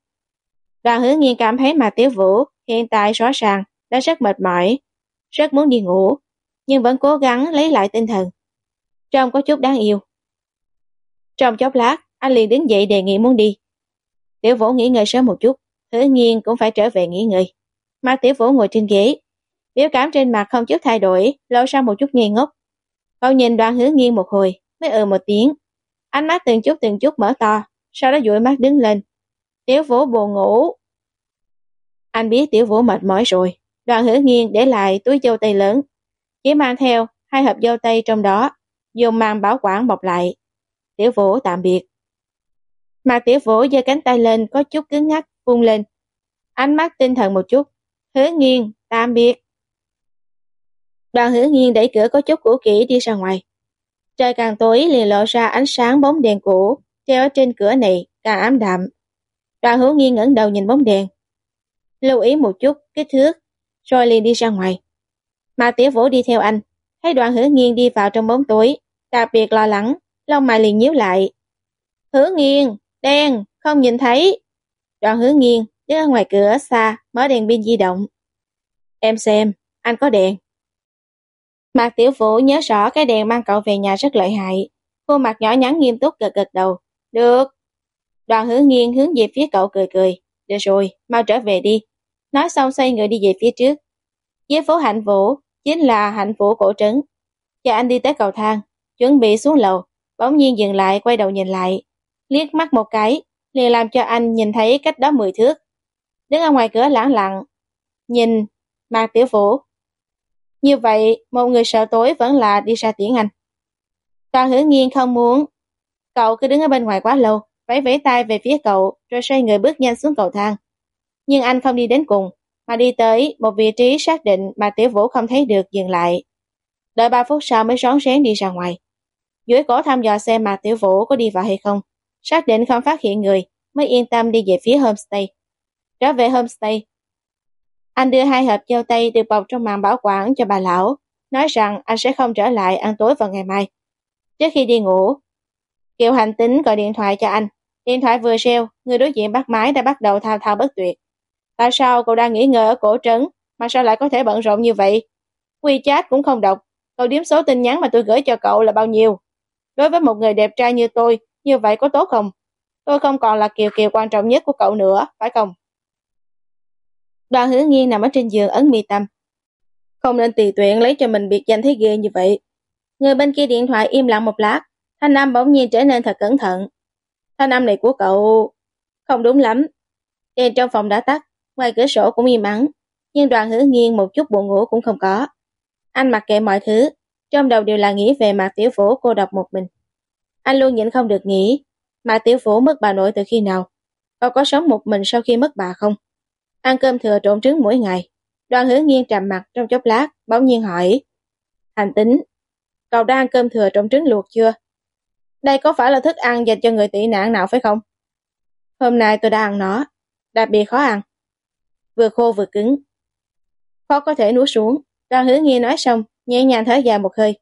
Đoàn hứa nghiêng cảm thấy mà Tiểu Vũ hiện tại rõ ràng đã rất mệt mỏi, rất muốn đi ngủ, nhưng vẫn cố gắng lấy lại tinh thần. Trông có chút đáng yêu. Trong chốc lát, anh liền đứng dậy đề nghị muốn đi. Tiểu Vũ nghỉ ngơi sớm một chút, hứa nghiêng cũng phải trở về nghỉ ngơi. Mà Tiểu Vũ ngồi trên ghế, biểu cảm trên mặt không chút thay đổi, lộ ra một chút nghi ngốc. Cậu nhìn đoàn hứa nghiêng một hồi, mới ừ một tiếng. Ánh mắt từng chút từng chút mở to, sau đó dụi mắt đứng lên. Tiểu Vũ buồn ngủ. Anh biết Tiểu Vũ mệt mỏi rồi, đoàn hứa nghiêng để lại túi dâu tây lớn, chỉ mang theo hai hộp dâu tây trong đó, dùng màn bảo quản bọc lại. Tiểu Vũ tạm biệt. Mà Tiểu Vũ giơ cánh tay lên có chút cứng ngắc, vung lên. Ánh mắt tinh thần một chút. Hứa nghiên, tạm biệt. Đoàn hứa nghiên đẩy cửa có chút cũ kỹ đi ra ngoài. Trời càng tối liền lộ ra ánh sáng bóng đèn cũ, treo trên cửa này, càng ám đạm. Đoàn hứa nghiên ngẩng đầu nhìn bóng đèn. Lưu ý một chút, kích thước, rồi liền đi ra ngoài. Mà Tiểu Vũ đi theo anh, thấy đoàn hứa nghiên đi vào trong bóng tối, đặc biệt lo lắng, lông mày liền nhíu lại. Hứa nghiên, đen, không nhìn thấy. Đoàn hứa nghiêng, đứng ở ngoài cửa xa, mở đèn pin di động. Em xem, anh có đèn. Mạc Tiểu Vũ nhớ rõ cái đèn mang cậu về nhà rất lợi hại. Khuôn mặt nhỏ nhắn nghiêm túc gật gật đầu. Được. Đoàn hứa nghiêng hướng về phía cậu cười cười. Được rồi, mau trở về đi. Nói xong xoay người đi về phía trước. Dưới phố Hạnh Vũ, chính là Hạnh Vũ cổ trấn. cho anh đi tới cầu thang, chuẩn bị xuống lầu, bỗng nhiên dừng lại quay đầu nhìn lại. Liếc mắt một cái, liền làm cho anh nhìn thấy cách đó 10 thước. Đứng ở ngoài cửa lẳng lặng, nhìn Mạc Tiểu Vũ. Như vậy, một người sợ tối vẫn là đi ra tiễn anh. Toàn hứa nghiên không muốn. Cậu cứ đứng ở bên ngoài quá lâu, vẫy vẫy tay về phía cậu, rồi xoay người bước nhanh xuống cầu thang. Nhưng anh không đi đến cùng, mà đi tới một vị trí xác định mà Tiểu Vũ không thấy được dừng lại. Đợi 3 phút sau mới rón rén đi ra ngoài. Dưới cổ thăm dò xem mà Tiểu Vũ có đi vào hay không. Xác định không phát hiện người, mới yên tâm đi về phía homestay. Trở về homestay, anh đưa hai hộp dâu tây được bọc trong màn bảo quản cho bà lão, nói rằng anh sẽ không trở lại ăn tối vào ngày mai. Trước khi đi ngủ, Kiều hành tính gọi điện thoại cho anh. Điện thoại vừa reo, người đối diện bắt máy đã bắt đầu thao thao bất tuyệt. Tại sao cậu đang nghỉ ngơi ở cổ trấn, mà sao lại có thể bận rộn như vậy? WeChat cũng không đọc, cậu điếm số tin nhắn mà tôi gửi cho cậu là bao nhiêu? Đối với một người đẹp trai như tôi, như vậy có tốt không? Tôi không còn là kiều kiều quan trọng nhất của cậu nữa, phải không? Đoàn hứa nghiêng nằm ở trên giường ấn mi tâm. Không nên tùy tuyện lấy cho mình biệt danh thấy ghê như vậy. Người bên kia điện thoại im lặng một lát, thanh âm bỗng nhiên trở nên thật cẩn thận. Thanh âm này của cậu... Không đúng lắm. Đèn trong phòng đã tắt, ngoài cửa sổ cũng im ắng, nhưng đoàn hứa nghiêng một chút buồn ngủ cũng không có. Anh mặc kệ mọi thứ, trong đầu đều là nghĩ về Mạc Tiểu Phổ cô độc một mình. Anh luôn nhịn không được nghĩ, Mạc Tiểu Phổ mất bà nội từ khi nào? Cậu có sống một mình sau khi mất bà không? Ăn cơm thừa trộn trứng mỗi ngày. Đoàn hứa nghiêng trầm mặt trong chốc lát, bỗng nhiên hỏi. Hành tính, cậu đã ăn cơm thừa trộn trứng luộc chưa? Đây có phải là thức ăn dành cho người tị nạn nào phải không? Hôm nay tôi đã ăn nó, đặc biệt khó ăn. Vừa khô vừa cứng. Khó có thể nuốt xuống, đoàn hứa nghiêng nói xong, nhẹ nhàng thở dài một hơi.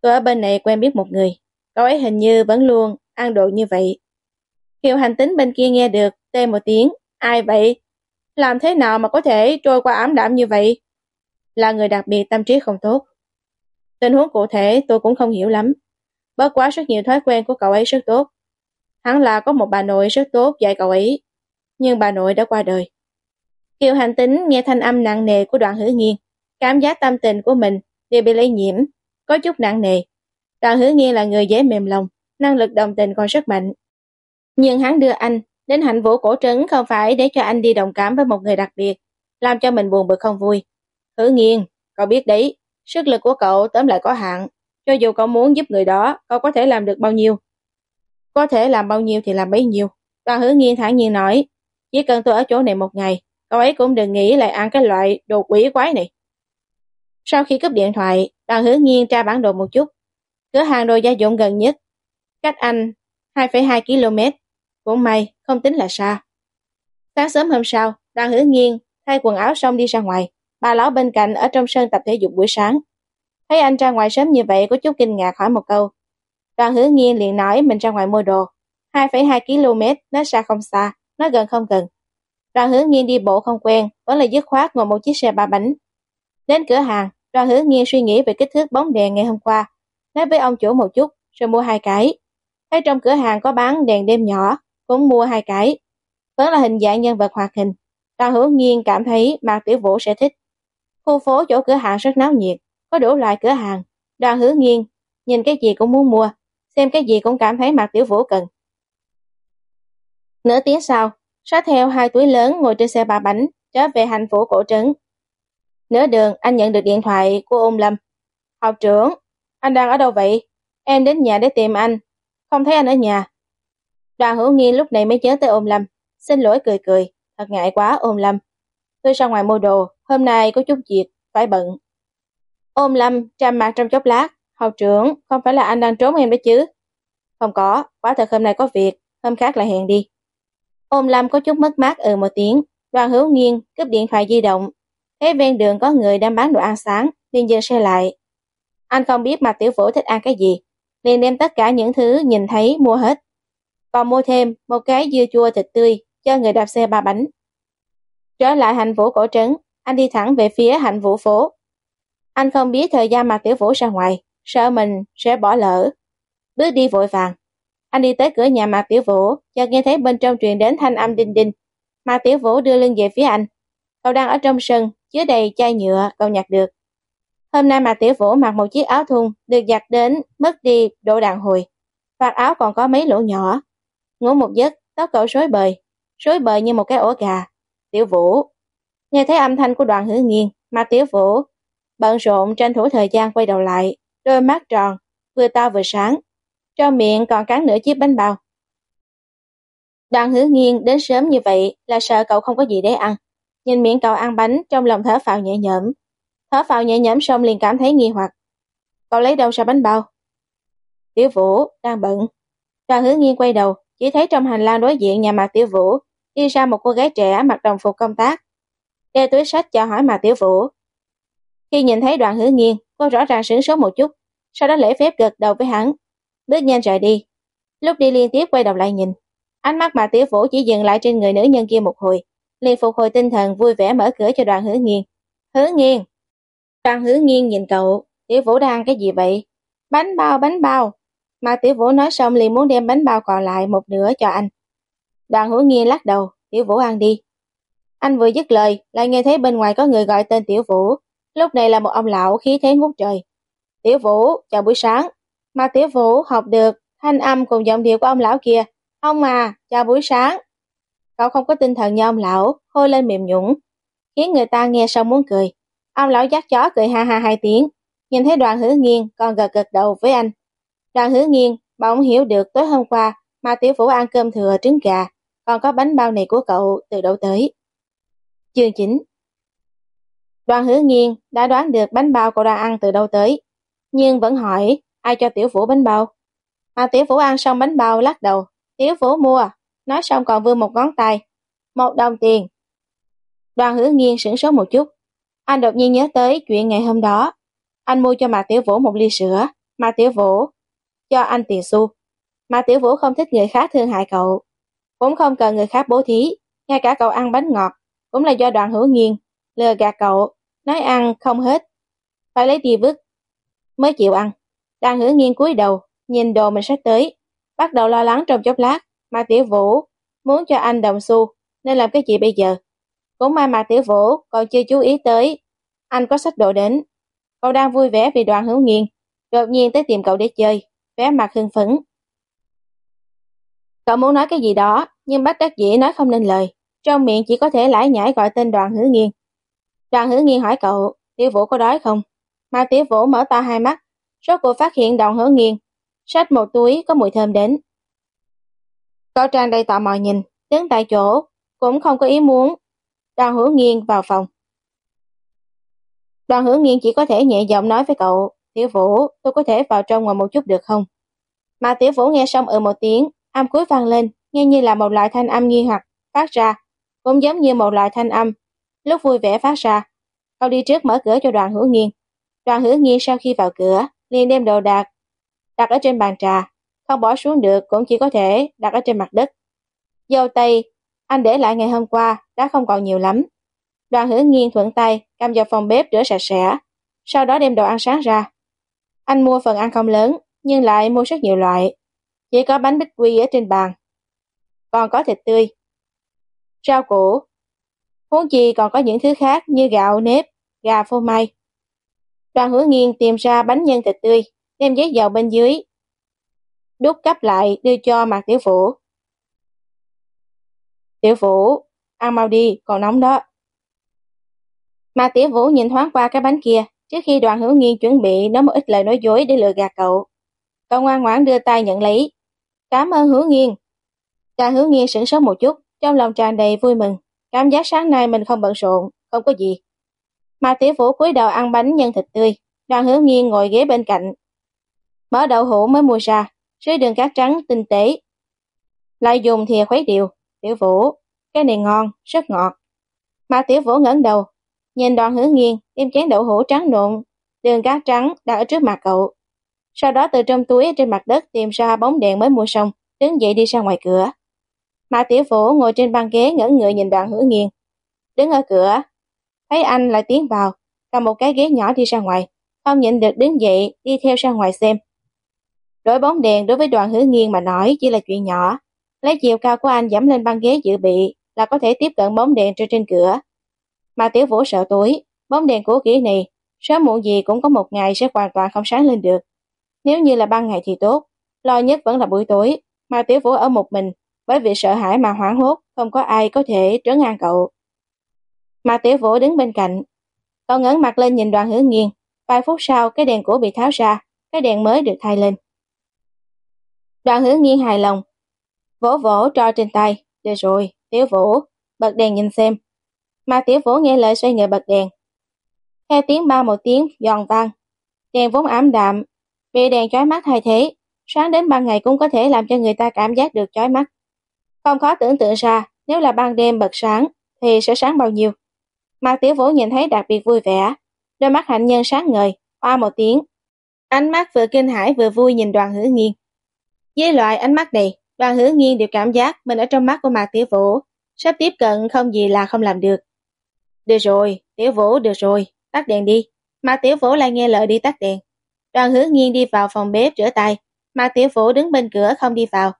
Tôi ở bên này quen biết một người, cậu ấy hình như vẫn luôn ăn đồ như vậy. Kiều hành tính bên kia nghe được, tê một tiếng, ai vậy? Làm thế nào mà có thể trôi qua ám đạm như vậy? Là người đặc biệt tâm trí không tốt. Tình huống cụ thể tôi cũng không hiểu lắm. Bớt quá rất nhiều thói quen của cậu ấy rất tốt. Hắn là có một bà nội rất tốt dạy cậu ấy. Nhưng bà nội đã qua đời. Kiều hành tính nghe thanh âm nặng nề của đoạn hứa nghiên. Cảm giác tâm tình của mình đều bị lây nhiễm. Có chút nặng nề. Đoạn hứa nghiên là người dễ mềm lòng. Năng lực đồng tình còn rất mạnh. Nhưng hắn đưa anh Đến hạnh vũ cổ trấn không phải để cho anh đi đồng cảm với một người đặc biệt, làm cho mình buồn bực không vui. Hứa nghiên, cậu biết đấy, sức lực của cậu tóm lại có hạn. Cho dù cậu muốn giúp người đó, cậu có thể làm được bao nhiêu? Có thể làm bao nhiêu thì làm bấy nhiêu. Đoàn hứa nghiên thản nhiên nói, chỉ cần tôi ở chỗ này một ngày, cậu ấy cũng đừng nghĩ lại ăn cái loại đồ quỷ quái này. Sau khi cúp điện thoại, đoàn hứa nghiên tra bản đồ một chút. Cửa hàng đồ gia dụng gần nhất, cách anh 2,2 km. Cũng may, không tính là xa. Sáng sớm hôm sau, đoàn hứa nghiêng, thay quần áo xong đi ra ngoài. Bà lão bên cạnh ở trong sân tập thể dục buổi sáng. Thấy anh ra ngoài sớm như vậy có chút kinh ngạc hỏi một câu. Đoàn hứa nghiêng liền nói mình ra ngoài mua đồ. 2,2 km, nó xa không xa, nó gần không gần. Đoàn hứa nghiêng đi bộ không quen, vẫn là dứt khoát ngồi một chiếc xe ba bánh. Đến cửa hàng, đoàn hứa nghiêng suy nghĩ về kích thước bóng đèn ngày hôm qua. Nói với ông chủ một chút, rồi mua hai cái. Thấy trong cửa hàng có bán đèn đêm nhỏ, cũng mua hai cái. Vẫn là hình dạng nhân vật hoạt hình. Đoàn hữu nghiên cảm thấy Mạc Tiểu Vũ sẽ thích. Khu phố chỗ cửa hàng rất náo nhiệt, có đủ loại cửa hàng. Đoàn hữu nghiên, nhìn cái gì cũng muốn mua, xem cái gì cũng cảm thấy Mạc Tiểu Vũ cần. Nửa tiếng sau, sát theo hai túi lớn ngồi trên xe ba bánh, trở về hành phủ cổ trấn. Nửa đường, anh nhận được điện thoại của ôn lâm. Học trưởng, anh đang ở đâu vậy? Em đến nhà để tìm anh. Không thấy anh ở nhà. Đoàn hữu nghiên lúc này mới nhớ tới ôm lâm. Xin lỗi cười cười, thật ngại quá ôm lâm. Tôi ra ngoài mua đồ, hôm nay có chút việc, phải bận. Ôm lâm, trầm mặt trong chốc lát. Học trưởng, không phải là anh đang trốn em đó chứ? Không có, quá thật hôm nay có việc, hôm khác lại hẹn đi. Ôm lâm có chút mất mát ừ một tiếng, đoàn hữu nghiêng, cướp điện thoại di động. Thấy ven đường có người đang bán đồ ăn sáng, liền dừng xe lại. Anh không biết mà tiểu vũ thích ăn cái gì, liền đem tất cả những thứ nhìn thấy mua hết còn mua thêm một cái dưa chua thịt tươi cho người đạp xe ba bánh. Trở lại hạnh vũ cổ trấn, anh đi thẳng về phía hạnh vũ phố. Anh không biết thời gian mà tiểu vũ ra ngoài, sợ mình sẽ bỏ lỡ. Bước đi vội vàng. Anh đi tới cửa nhà Mạc Tiểu Vũ, chợt nghe thấy bên trong truyền đến thanh âm đinh đinh. Mạc Tiểu Vũ đưa lưng về phía anh. Cậu đang ở trong sân, chứa đầy chai nhựa, cậu nhặt được. Hôm nay Mạc Tiểu Vũ mặc một chiếc áo thun, được giặt đến, mất đi, độ đàn hồi. Vạt áo còn có mấy lỗ nhỏ, Ngủ một giấc, tóc cậu rối bời, rối bời như một cái ổ gà. Tiểu Vũ. Nghe thấy âm thanh của đoàn hứa nghiên, mà Tiểu Vũ bận rộn tranh thủ thời gian quay đầu lại, đôi mắt tròn, vừa to vừa sáng. Trong miệng còn cắn nửa chiếc bánh bao. Đoàn hứa nghiên đến sớm như vậy là sợ cậu không có gì để ăn. Nhìn miệng cậu ăn bánh trong lòng thở phào nhẹ nhõm. Thở phào nhẹ nhõm xong liền cảm thấy nghi hoặc. Cậu lấy đâu ra bánh bao? Tiểu Vũ đang bận. Đoàn hứa nghiên quay đầu, chỉ thấy trong hành lang đối diện nhà Mạc Tiểu Vũ đi ra một cô gái trẻ mặc đồng phục công tác. Đeo túi sách cho hỏi Mạc Tiểu Vũ. Khi nhìn thấy đoàn hứa nghiêng, cô rõ ràng sửng sốt một chút, sau đó lễ phép gật đầu với hắn. Bước nhanh rời đi. Lúc đi liên tiếp quay đầu lại nhìn. Ánh mắt Mạc Tiểu Vũ chỉ dừng lại trên người nữ nhân kia một hồi, liền phục hồi tinh thần vui vẻ mở cửa cho đoàn hứa nghiêng. Hứa nghiêng! Đoàn hứa nghiêng nhìn cậu, Tiểu Vũ đang cái gì vậy? Bánh bao, bánh bao! Mạc Tiểu Vũ nói xong liền muốn đem bánh bao còn lại một nửa cho anh. Đoàn hữu nghiên lắc đầu, Tiểu Vũ ăn đi. Anh vừa dứt lời, lại nghe thấy bên ngoài có người gọi tên Tiểu Vũ. Lúc này là một ông lão khí thế ngút trời. Tiểu Vũ, chào buổi sáng. Mà Tiểu Vũ học được thanh âm cùng giọng điệu của ông lão kia. Ông à, chào buổi sáng. Cậu không có tinh thần như ông lão, hôi lên mềm nhũng, khiến người ta nghe xong muốn cười. Ông lão dắt chó cười ha ha hai tiếng, nhìn thấy đoàn hữu nghiêng còn gật gật đầu với anh. Đoàn hứa nghiêng bỗng hiểu được tối hôm qua mà Tiểu Vũ ăn cơm thừa trứng gà, còn có bánh bao này của cậu từ đâu tới. Chương 9 Đoàn hứa nghiêng đã đoán được bánh bao cậu đang ăn từ đâu tới, nhưng vẫn hỏi ai cho Tiểu Vũ bánh bao. Mà Tiểu Vũ ăn xong bánh bao lắc đầu, Tiểu Vũ mua, nói xong còn vươn một ngón tay, một đồng tiền. Đoàn hứa nghiêng sửng sốt một chút, anh đột nhiên nhớ tới chuyện ngày hôm đó. Anh mua cho Mạc Tiểu Vũ một ly sữa, Mạc Tiểu Vũ cho anh tiền xu. mà Tiểu Vũ không thích người khác thương hại cậu, cũng không cần người khác bố thí, ngay cả cậu ăn bánh ngọt, cũng là do đoàn hữu nghiên, lừa gạt cậu, nói ăn không hết, phải lấy đi vứt, mới chịu ăn. Đoàn hữu nghiên cúi đầu, nhìn đồ mình sắp tới, bắt đầu lo lắng trong chốc lát, mà Tiểu Vũ muốn cho anh đồng xu, nên làm cái gì bây giờ? Cũng may mà Tiểu Vũ còn chưa chú ý tới, anh có sách đồ đến. Cậu đang vui vẻ vì đoàn hữu nghiên, đột nhiên tới tìm cậu để chơi, vẻ mặt hưng phấn. Cậu muốn nói cái gì đó, nhưng bắt đắc dĩ nói không nên lời, trong miệng chỉ có thể lải nhải gọi tên đoàn hứa nghiên. Đoàn hứa nghiên hỏi cậu, tiểu vũ có đói không? Mà tiểu vũ mở to hai mắt, số cuộc phát hiện đoàn hứa nghiên, xách một túi có mùi thơm đến. Cậu Trang đầy tò mò nhìn, đứng tại chỗ, cũng không có ý muốn. Đoàn hứa nghiên vào phòng. Đoàn hứa nghiên chỉ có thể nhẹ giọng nói với cậu, tiểu vũ, tôi có thể vào trong ngồi một chút được không? Mà tiểu vũ nghe xong ừ một tiếng, âm cuối vang lên, nghe như là một loại thanh âm nghi hoặc phát ra, cũng giống như một loại thanh âm lúc vui vẻ phát ra. Cậu đi trước mở cửa cho đoàn hữu nghiên. Đoàn hữu nghiên sau khi vào cửa, liền đem đồ đạc đặt ở trên bàn trà, không bỏ xuống được cũng chỉ có thể đặt ở trên mặt đất. Dâu tây, anh để lại ngày hôm qua đã không còn nhiều lắm. Đoàn hữu nghiên thuận tay cầm vào phòng bếp rửa sạch sẽ, sau đó đem đồ ăn sáng ra. Anh mua phần ăn không lớn, nhưng lại mua rất nhiều loại, chỉ có bánh bích quy ở trên bàn. Còn có thịt tươi, rau củ, huống chi còn có những thứ khác như gạo, nếp, gà phô mai. Đoàn hứa nghiêng tìm ra bánh nhân thịt tươi, đem giấy dầu bên dưới, đút cắp lại đưa cho mặt tiểu phủ. Tiểu phủ, ăn mau đi, còn nóng đó. Mà tiểu vũ nhìn thoáng qua cái bánh kia, trước khi đoàn hữu nghiên chuẩn bị nói một ít lời nói dối để lừa gạt cậu. Cậu ngoan ngoãn đưa tay nhận lấy, Cảm ơn hữu nghiên. Trà hữu nghiên sửng sốt một chút, trong lòng tràn đầy vui mừng. Cảm giác sáng nay mình không bận rộn, không có gì. Mà tiểu vũ cúi đầu ăn bánh nhân thịt tươi, đoàn hữu nghiên ngồi ghế bên cạnh. Mở đậu hũ mới mua ra, dưới đường cát trắng tinh tế. Lại dùng thìa khuấy đều, tiểu vũ, cái này ngon, rất ngọt. Mà tiểu vũ ngẩng đầu, nhìn đoàn hứa nghiêng đem chén đậu hũ trắng nộn, đường cát trắng đặt ở trước mặt cậu. Sau đó từ trong túi trên mặt đất tìm ra bóng đèn mới mua xong, đứng dậy đi ra ngoài cửa. Mã Tiểu Phổ ngồi trên băng ghế ngẩn người nhìn đoàn hứa nghiêng. Đứng ở cửa, thấy anh lại tiến vào, cầm một cái ghế nhỏ đi ra ngoài, không nhịn được đứng dậy đi theo ra ngoài xem. Đổi bóng đèn đối với đoàn hứa nghiêng mà nói chỉ là chuyện nhỏ, lấy chiều cao của anh giảm lên băng ghế dự bị là có thể tiếp cận bóng đèn trên trên cửa. Mà Tiểu Vũ sợ tối, bóng đèn của kỹ này sớm muộn gì cũng có một ngày sẽ hoàn toàn không sáng lên được. Nếu như là ban ngày thì tốt, lo nhất vẫn là buổi tối, mà tiểu vũ ở một mình, bởi vì sợ hãi mà hoảng hốt, không có ai có thể trấn an cậu. Mà tiểu vũ đứng bên cạnh, cậu ngấn mặt lên nhìn đoàn hứa nghiêng, vài phút sau cái đèn cũ bị tháo ra, cái đèn mới được thay lên. Đoàn hứa nghiêng hài lòng, vỗ vỗ trò trên tay, được rồi, tiểu vũ, bật đèn nhìn xem. Mà tiểu vũ nghe lời xoay người bật đèn. Theo tiếng ba một tiếng giòn vang, đèn vốn ám đạm bị đèn chói mắt thay thế, sáng đến ban ngày cũng có thể làm cho người ta cảm giác được chói mắt. Không khó tưởng tượng ra, nếu là ban đêm bật sáng, thì sẽ sáng bao nhiêu. Mạc Tiểu Vũ nhìn thấy đặc biệt vui vẻ, đôi mắt hạnh nhân sáng ngời, hoa một tiếng. Ánh mắt vừa kinh hãi vừa vui nhìn đoàn hữu nghiên. Với loại ánh mắt này, đoàn hữu nghiên đều cảm giác mình ở trong mắt của Mạc Tiểu Vũ, sắp tiếp cận không gì là không làm được. Được rồi, Tiểu Vũ được rồi, tắt đèn đi. Mạc Tiểu Vũ lại nghe lời đi tắt đèn. Đoàn hứa nghiên đi vào phòng bếp rửa tay, Mạc Tiểu Vũ đứng bên cửa không đi vào.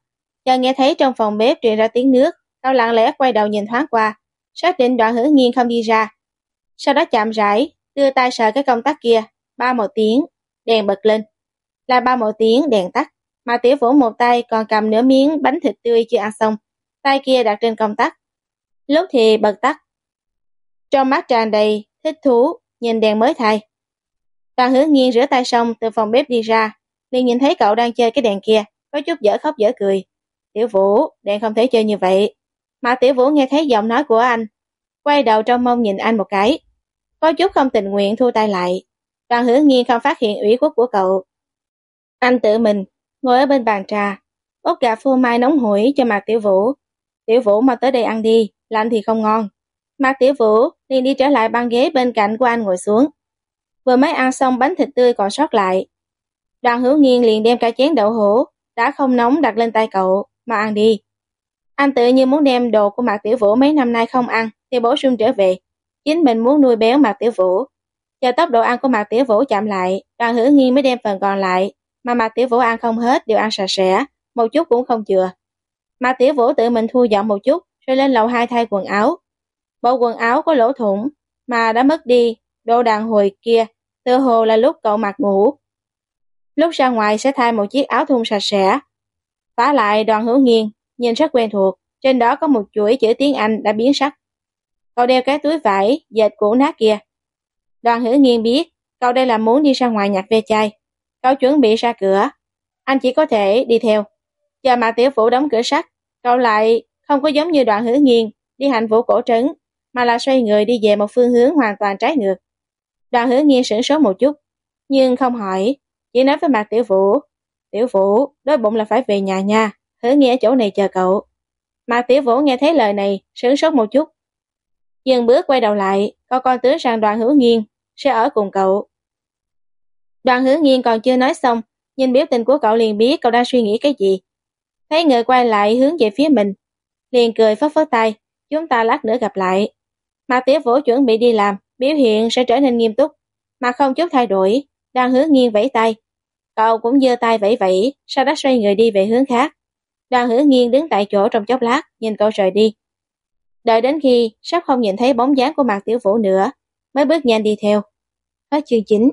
Chợt nghe thấy trong phòng bếp truyền ra tiếng nước, cậu lặng lẽ quay đầu nhìn thoáng qua, xác định đoàn hứa nghiên không đi ra. Sau đó chạm rãi, đưa tay sờ cái công tắc kia, ba một tiếng, đèn bật lên. Là ba một tiếng, đèn tắt, mà tiểu vũ một tay còn cầm nửa miếng bánh thịt tươi chưa ăn xong, tay kia đặt trên công tắc. Lúc thì bật tắt. Trong mắt tràn đầy, thích thú, nhìn đèn mới thay. toàn hứa nghiên rửa tay xong từ phòng bếp đi ra, liền nhìn thấy cậu đang chơi cái đèn kia, có chút dở khóc dở cười. Tiểu Vũ, đèn không thể chơi như vậy. Mà Tiểu Vũ nghe thấy giọng nói của anh, quay đầu trong mông nhìn anh một cái. Có chút không tình nguyện thu tay lại. toàn hứa nghiên không phát hiện ủy khuất của cậu. Anh tự mình, ngồi ở bên bàn trà, ốp gà phô mai nóng hổi cho mặt Tiểu Vũ. Tiểu Vũ mau tới đây ăn đi, lạnh thì không ngon. Mạc Tiểu Vũ liền đi trở lại băng ghế bên cạnh của anh ngồi xuống. Vừa mới ăn xong bánh thịt tươi còn sót lại. Đoàn hữu nghiên liền đem cả chén đậu hũ, đã không nóng đặt lên tay cậu, mà ăn đi. Anh tự như muốn đem đồ của Mạc Tiểu Vũ mấy năm nay không ăn, thì bổ sung trở về. Chính mình muốn nuôi béo Mạc Tiểu Vũ. Chờ tốc độ ăn của Mạc Tiểu Vũ chậm lại, đoàn hữu nghiên mới đem phần còn lại, mà Mạc Tiểu Vũ ăn không hết đều ăn sạch sẽ, một chút cũng không chừa. Mạc Tiểu Vũ tự mình thu dọn một chút, rồi lên lầu hai thay quần áo. Bộ quần áo có lỗ thủng, mà đã mất đi, đồ đàn hồi kia, tự hồ là lúc cậu mặc ngủ. Lúc ra ngoài sẽ thay một chiếc áo thun sạch sẽ. Phá lại đoàn hữu nghiêng, nhìn rất quen thuộc, trên đó có một chuỗi chữ tiếng Anh đã biến sắc. Cậu đeo cái túi vải, dệt cũ nát kia. Đoàn hữu nghiêng biết, cậu đây là muốn đi ra ngoài nhặt ve chai. Cậu chuẩn bị ra cửa. Anh chỉ có thể đi theo. Chờ mà tiểu phủ đóng cửa sắt, cậu lại không có giống như đoàn hữu nghiêng đi hành vũ cổ trấn, mà là xoay người đi về một phương hướng hoàn toàn trái ngược. Đoàn hữu nghiêng sửng số một chút, nhưng không hỏi, chỉ nói với mặt tiểu vũ. Tiểu vũ, đôi bụng là phải về nhà nha, hứa ở chỗ này chờ cậu. Mặt Tiểu Vũ nghe thấy lời này, sửng sốt một chút. Dừng bước quay đầu lại, có con tướng rằng đoàn hữu nghiêng, sẽ ở cùng cậu. Đoàn hữu nghiêng còn chưa nói xong, nhìn biểu tình của cậu liền biết cậu đang suy nghĩ cái gì. Thấy người quay lại hướng về phía mình, liền cười phất phất tay, chúng ta lát nữa gặp lại mà Tiểu Vũ chuẩn bị đi làm, biểu hiện sẽ trở nên nghiêm túc, mà không chút thay đổi, đang hướng nghiêng vẫy tay. Cậu cũng giơ tay vẫy vẫy, sau đó xoay người đi về hướng khác. Đoàn hứa nghiêng đứng tại chỗ trong chốc lát, nhìn cậu rời đi. Đợi đến khi sắp không nhìn thấy bóng dáng của Mạc Tiểu Vũ nữa, mới bước nhanh đi theo. Hết chương 9